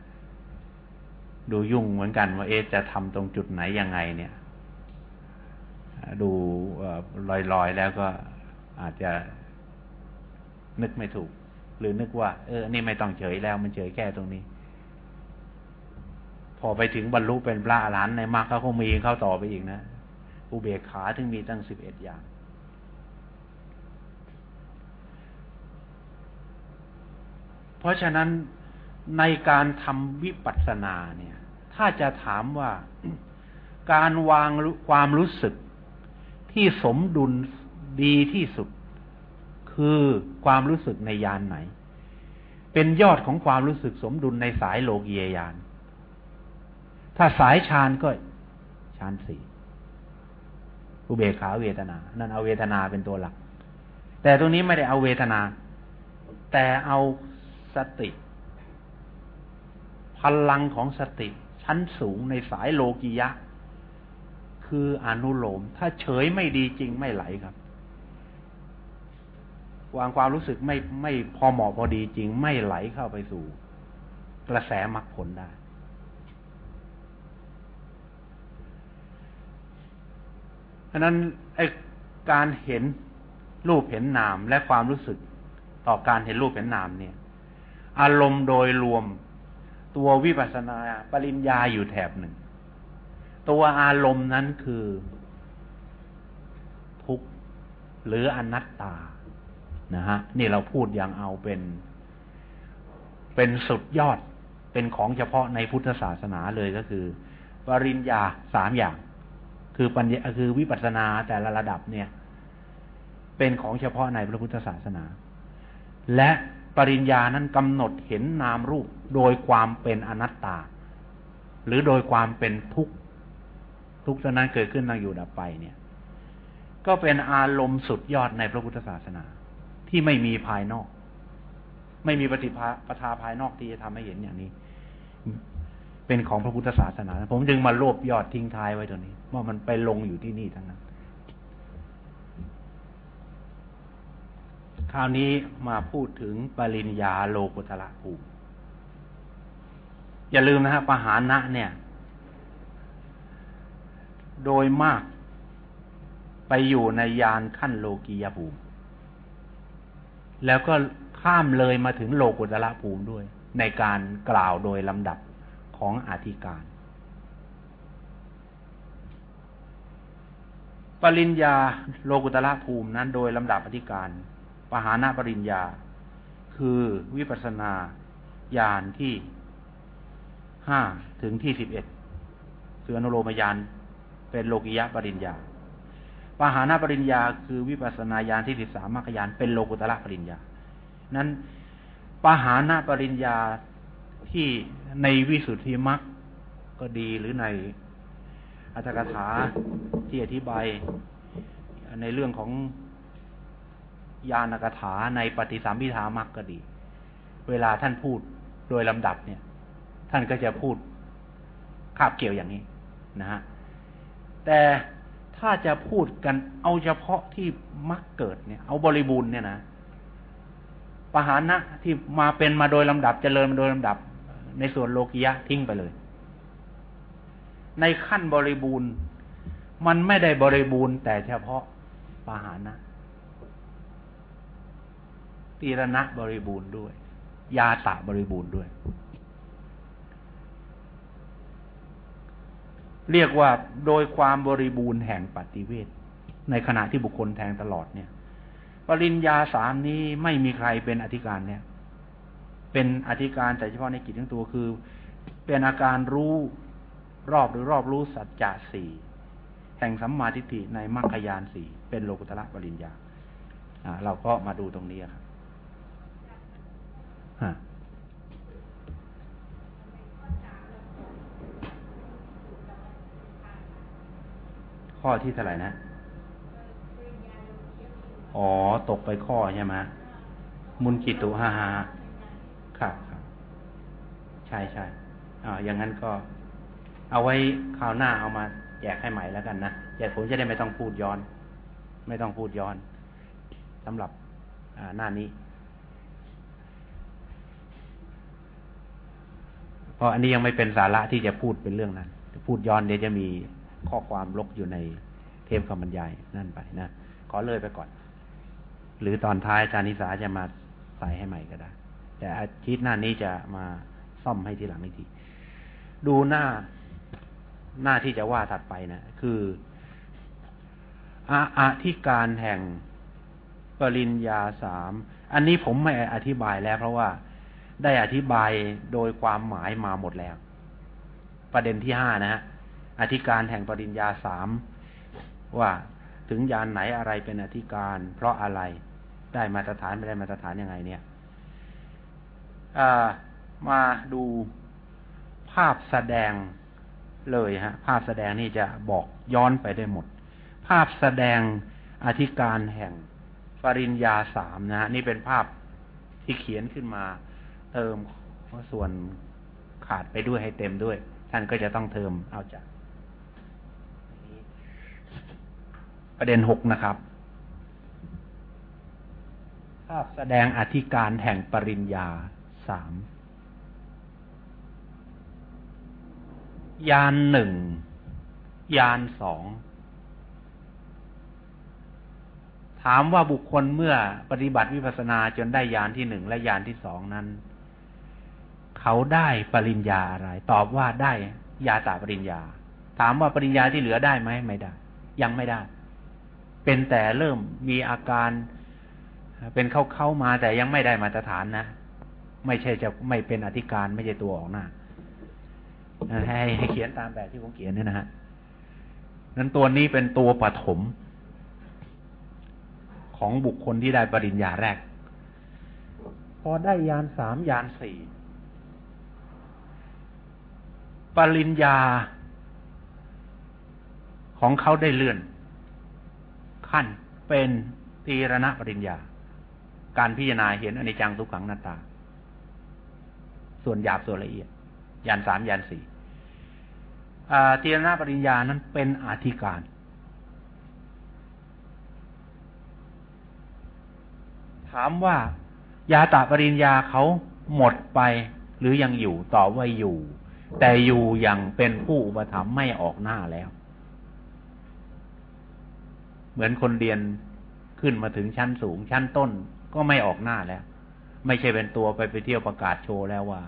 ดูยุ่งเหมือนกันว่าเอจะทำตรงจุดไหนยังไง เนี่ย ดูลอยๆแล้วก็อาจจะนึกไม่ถูก หรือนึกว่า เออ นี่ไม่ต้องเฉยแล้ว มันเฉยแค่ตรงนี้ พอไปถึงบรรลุเป็นพระอรหันต์ในมรรคเขาคงมีเข้าต่อไปอีกนะอุเบกขาถึงมีตั้งสิบเอ็ดอย่าง เพราะฉะนั้นในการทำวิปัสสนาเนี่ย ถ้าจะถามว่าการวางความรู้สึกที่สมดุลดีที่สุด คือความรู้สึกในยานไหน เป็นยอดของความรู้สึกสมดุลในสายโลกียยาน ถ้าสายฌานก็ฌานสี่อุเบกขาเวทนา นั่นเอาเวทนาเป็นตัวหลัก แต่ตรงนี้ไม่ได้เอาเวทนา แต่เอา สติ พลังของสติ ชั้นสูงในสายโลกิยะ คืออนุโลม ถ้าเฉยไม่ดีจริงไม่ไหลครับ วางความรู้สึกไม่ไม่พอเหมาะพอดีจริงไม่ไหลเข้าไปสู่ กระแสมรรคผลได้เพราะนั้นไอ้การเห็นรูปเห็นนามและความรู้สึกต่อการเห็นรูปเห็นนามเนี่ย อารมณ์โดยรวม ตัววิปัสนาปริญญาอยู่แถบหนึ่ง ตัวอารมณ์นั้นคือ ทุกข์หรืออนัตตานะฮะนี่เราพูดอย่างเอาเป็นเป็นสุดยอดเป็นของเฉพาะในพุทธศาสนาเลยก็คือ ปริญญาสามอย่าง คือปัญญาคือวิปัสสนาแต่ละระดับเนี่ย เป็นของเฉพาะในพระพุทธศาสนา และ ปริญญานั้นกำหนดเห็นนามรูปโดยความเป็นอนัตตา หรือโดยความเป็นทุกข์ทุกข์นั้นเกิดขึ้นตั้งอยู่ดับไปเนี่ย ก็เป็นอารมณ์สุดยอดในพระพุทธศาสนา ที่ไม่มีภายนอก ไม่มีปฏิภาปทาภายนอกที่จะทำให้เห็นอย่างนี้ เป็นของพระพุทธศาสนา ผมจึงมารวบยอดทิ้งท้ายไว้ตัวนี้ ว่ามันไปลงอยู่ที่นี่ทั้งนั้น คราวนี้มาพูดถึงปริญญาโลกุตละภูมิ อย่าลืมนะฮะปหานะเนี่ย โดยมากไปอยู่ในยานขั้นโลกียภูมิ แล้วก็ข้ามเลยมาถึงโลกุตละภูมิด้วย ในการกล่าวโดยลำดับของอธิการ ปริญญาโลกุตละภูมินั้นโดยลำดับอธิการ ปหานาปริญญา คือวิปัสนาญาณที่ห้าถึงที่สิบเอ็ดคืออนุโลมญาณเป็นโลกิยะปริญญาปหานาปริญญา คือวิปัสนาญาณที่สิบสามมรรคญาณเป็นโลกุตละปริญญา นั้นปหานาปริญญาที่ในวิสุทธิมรรคก็ดีหรือในอัตถกถาที่อธิบายในเรื่องของ ญาณกถาในปฏิสัมพิธามรรคก็ดี เวลาท่านพูดโดยลำดับเนี่ย ท่านก็จะพูดคาบเกี่ยวอย่างนี้นะฮะแต่ถ้าจะพูดกันเอาเฉพาะที่มักเกิดเนี่ย เอาบริบูรณ์เนี่ยนะปหานะที่มาเป็นมาโดยลำดับเจริญมาโดยลำดับ ในส่วนโลกิยะทิ้งไปเลย ในขั้นบริบูรณ์ มันไม่ได้บริบูรณ์แต่เฉพาะปหานะ ตีรณะบริบูรณ์ด้วย ยาตะบริบูรณ์ด้วย เรียกว่าโดยความบริบูรณ์แห่งปฏิเวทในขณะที่บุคคลแทงตลอดเนี่ย ปริญญาสามนี้ไม่มีใครเป็นอธิการเนี่ย เป็นอธิการแต่เฉพาะในกิจทั้งตัวคือ เป็นอาการรู้รอบหรือรอบรู้สัจจะสี่แห่งสัมมาทิฏฐิในมรรคยานสี่เป็นโลกุตระปริญญาเราก็มาดูตรงนี้ครับ ข้อที่เท่าไหร่นะอ๋อ ตกไปข้อใช่ไหมมุนกิตุฮาฮาครับครับใช่ใช่อ่าอย่างนั้นก็ เอาไว้คราวหน้าเอามาแยกให้ใหม่แล้วกันนะแต่ผมจะได้ไม่ต้องพูดย้อน ไม่ต้องพูดย้อนสำหรับหน้านี้เพราะอันนี้ยังไม่เป็นสาระที่จะพูดเป็นเรื่องนั้นพูดย้อนเดี๋ยวจะมี ข้อความลกอยู่ในเทปคำบรรยายนั่นไปนะ ขอเลยไปก่อน หรือตอนท้ายอาจารย์นิสาจะมาใส่ให้ใหม่ก็ได้ แต่อาทิตย์หน้านี้จะมาซ่อมให้ทีหลังอีกที ดูหน้าหน้าที่จะว่าถัดไปนะ คืออาอธิการแห่งปริญญาสาม อันนี้ผมไม่อธิบายแล้ว เพราะว่าได้อธิบายโดยความหมายมาหมดแล้ว ประเด็นที่ห้านะฮะ อธิการแห่งปริญญาสามว่าถึงยานไหนอะไรเป็นอธิการ เพราะอะไรได้มาตรฐานไม่ได้มาตรฐานยังไงเนี่ยมาดูภาพแสดงเลยฮะ ภาพแสดงนี่จะบอกย้อนไปได้หมด ภาพแสดงอธิการแห่งปริญญาสามนะนี่เป็นภาพที่เขียนขึ้นมาเติมส่วนขาดไปด้วยให้เต็มด้วย ท่านก็จะต้องเติมเอาจาก ประเด็นหกนะครับ ภาพแสดงอธิการแห่งปริญญาสามยานหนึ่งยานสองถามว่าบุคคลเมื่อปฏิบัติวิปัสสนาจนได้ยานที่หนึ่งและยานที่สองนั้น เขาได้ปริญญาอะไร ตอบว่าได้ยาตาปริญญา ถามว่าปริญญาที่เหลือได้ไหมไม่ได้ ยังไม่ได้ เป็นแต่เริ่มมีอาการเป็นเข้าเข้ามาแต่ยังไม่ได้มาตรฐานนะ ไม่ใช่จะไม่เป็นอธิการไม่ใช่ตัวออกหน้าให้ให้เขียนตามแบบที่ผมเขียนเนี่ยนะฮะนั้นตัวนี้เป็นตัวปฐมของบุคคลที่ได้ปริญญาแรก พอได้ยานสามยานสี่ปริญญาของเขาได้เลื่อน ขั้นเป็นตีรณปริญญา การพิจารณาเห็นอนิจจังทุกขังหน้าตา ส่วนหยาบส่วนละเอียดยานสามยานสี่ตีรณปริญญานั้นเป็นอธิการ ถามว่ายาตาปริญญาเขาหมดไปหรือยังอยู่ต่อว่าอยู่ แต่อยู่อยังเป็นผู้อุปถัมภ์ไม่ออกหน้าแล้ว เหมือนคนเรียนขึ้นมาถึงชั้นสูง ชั้นต้นก็ไม่ออกหน้าแล้ว ไม่ใช่เป็นตัวไปไปเที่ยวประกาศโชว์แล้วว่า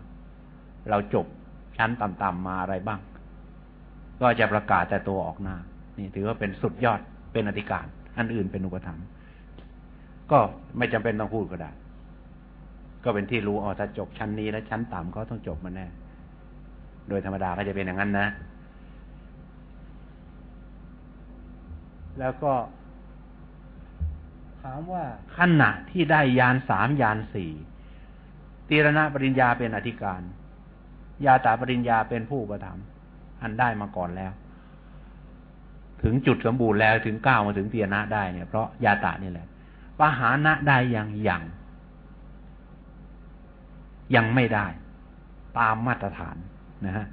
เราจบชั้นต่ำๆมาอะไรบ้าง ก็จะประกาศแต่ตัวออกหน้า นี่ถือว่าเป็นสุดยอดเป็นอธิการ อันอื่นเป็นอุปถัมภ์ก็ไม่จำเป็นต้องพูดก็ได้ ก็เป็นที่รู้อ๋อถ้าจบชั้นนี้แล้วชั้นต่ำเขาต้องจบมาแน่ โดยธรรมดาก็จะเป็นอย่างนั้นนะ แล้วก็ ถามว่าขณะที่ได้ยานสามยานสี่ตีรณปริญญาเป็นอธิการ ยาตาปริญญาเป็นผู้ประทำอันได้มาก่อนแล้ว ถึงจุดสมบูรณ์แล้วถึงก้าวมาถึงตียนะได้เนี่ยเพราะยาตานี่แหละปหานะได้ยังยังยังไม่ได้ ตามมาตรฐานนะฮะ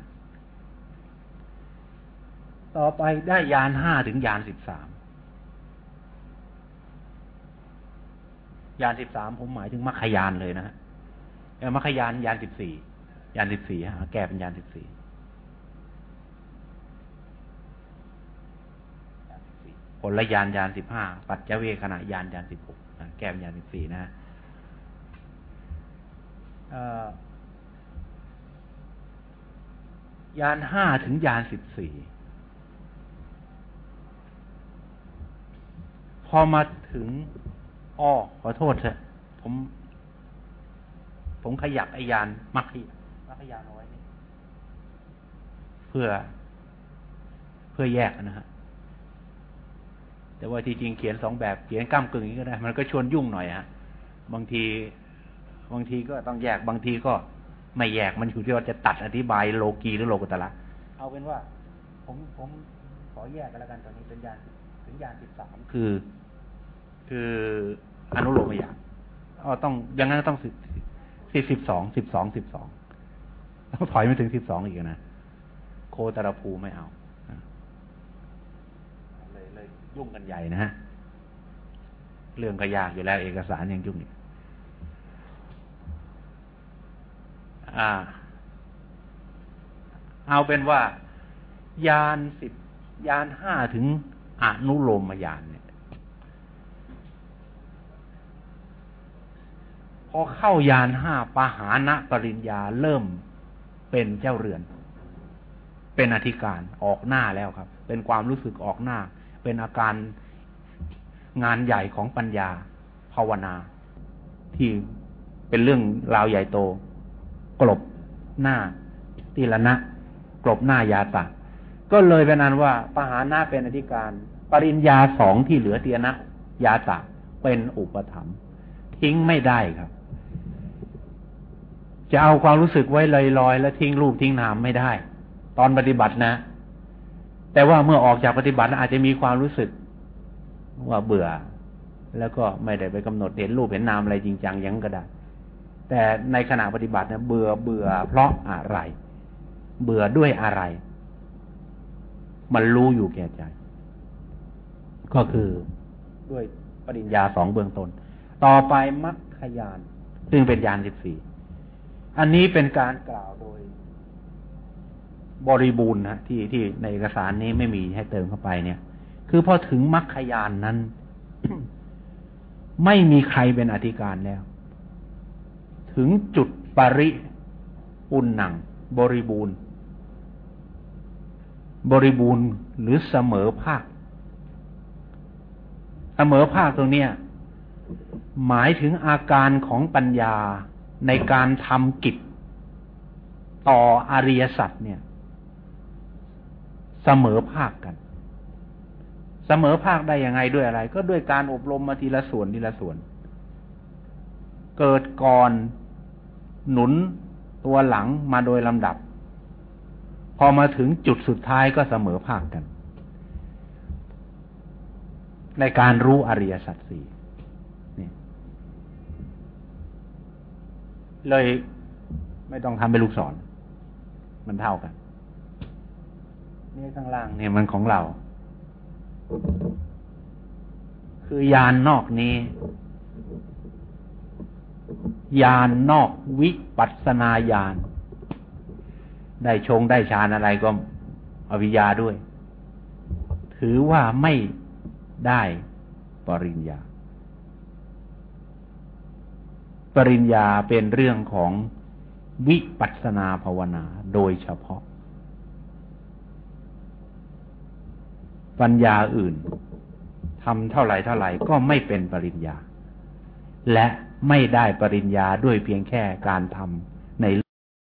ต่อไปได้ยานห้าถึงยานสิบสาม ยานสิบสามผมหมายถึงมัคคยานเลยนะฮะมัคคยานยานสิบสี่ยานสิบสี่ฮะแก้เป็นยานสิบสี่ผลละยานยานสิบห้าปัจเจเวขณะยานยานสิบหกแก้เป็นยานสิบสี่นะยานห้าถึงยานสิบสี่พอมาถึง อ้อขอโทษเถอะ ผม ผมขยับไอยานมักขยับพยานเอาไว้นี่เพื่อ เพื่อแยกนะฮะแต่ว่าที่จริงเขียนสองแบบเขียนก้ามกึ่งนี้ก็ได้ มันก็ชวนยุ่งหน่อยฮะบางทีบางทีก็ต้องแยกบางทีก็ไม่แยกมันอยู่ที่ว่าจะตัดอธิบายโลกีหรือโลกุตละเอาเป็นว่า ผมผมขอแยกกันแล้วกันตอนนี้เป็นยานถึงยานสิบสามคือ คือ อนุโลมยานอ๋อต้องอย่างนั้นต้องสิบสิบสิบสองสิบสองสิบสองต้องถอยไปถึงสิบสองอีกนะโคตรภูไม่เอาเลยเลยยุ่งกันใหญ่นะฮะเรื่องก็ยากอยู่แล้ว เอกสารยังยุ่งอีกอ่า เอาเป็นว่ายานสิบยานห้าถึงอนุโลมยานเนี่ย พอเข้ายานห้าปหานะปริญญาเริ่มเป็นเจ้าเรือน เป็นอธิการออกหน้าแล้วครับ เป็นความรู้สึกออกหน้า เป็นอาการงานใหญ่ของปัญญาภาวนา ที่เป็นเรื่องราวใหญ่โต กลบหน้าตีละนะกลบหน้ายาตะ ก็เลยเป็นนั้นว่าปหานาเป็นอธิการ ปริญญาสองที่เหลือเตียนะยาตะเป็นอุปถัมภ์ทิ้งไม่ได้ครับ จะเอาความรู้สึกไว้ลอยๆ แล้วทิ้งรูปทิ้งนามไม่ได้ ตอนปฏิบัตินะ แต่ว่าเมื่อออกจากปฏิบัติอาจจะมีความรู้สึก ว่าเบื่อ แล้วก็ไม่ได้ไปกำหนดเห็นรูปเห็นนามอะไรจริงจังยังก็ได้ แต่ในขณะปฏิบัติเนี่ยเบื่อเบื่อ เพราะอะไร เบื่อด้วยอะไร มันรู้อยู่แก่ใจ ก็คือด้วยปริญญาสองเบื้องต้นต่อไปมัคคยาน ซึ่งเป็นยานสิบสี่ อันนี้เป็นการกล่าวโดย บริบูรณ์นะที่ที่ในเอกสารนี้ไม่มีให้เติมเข้าไปเนี่ย คือพอถึงมัคคยานนั้น ไม่มีใครเป็นอธิการแล้ว ถึงจุดปริอุณหนัง บริบูรณ์ บริบูรณ์หรือเสมอภาคเสมอภาคตรงเนี้ยหมายถึงอาการของปัญญา ในการทำกิจต่ออริยสัจเนี่ย เสมอภาคกัน เสมอภาคได้ยังไงด้วยอะไร ก็ด้วยการอบรมมาทีละส่วนทีละส่วน เกิดก่อนหนุนตัวหลังมาโดยลำดับ พอมาถึงจุดสุดท้ายก็เสมอภาคกัน ในการรู้อริยสัจสี่ เลยไม่ต้องทำเป็นลูกศร มันเท่ากันนี่ข้างล่างเนี่ยมันของเรา คือยานนอกนี้ ยานนอกวิปัสนาญาณ ได้ชงได้ฌานอะไรก็อวิยาด้วย ถือว่าไม่ได้ปริญญา ปริญญาเป็นเรื่องของวิปัสนาภาวนาโดยเฉพาะ ปัญญาอื่นทำเท่าไหร่เท่าไหร่ก็ไม่เป็นปริญญา และไม่ได้ปริญญาด้วยเพียงแค่การทำใน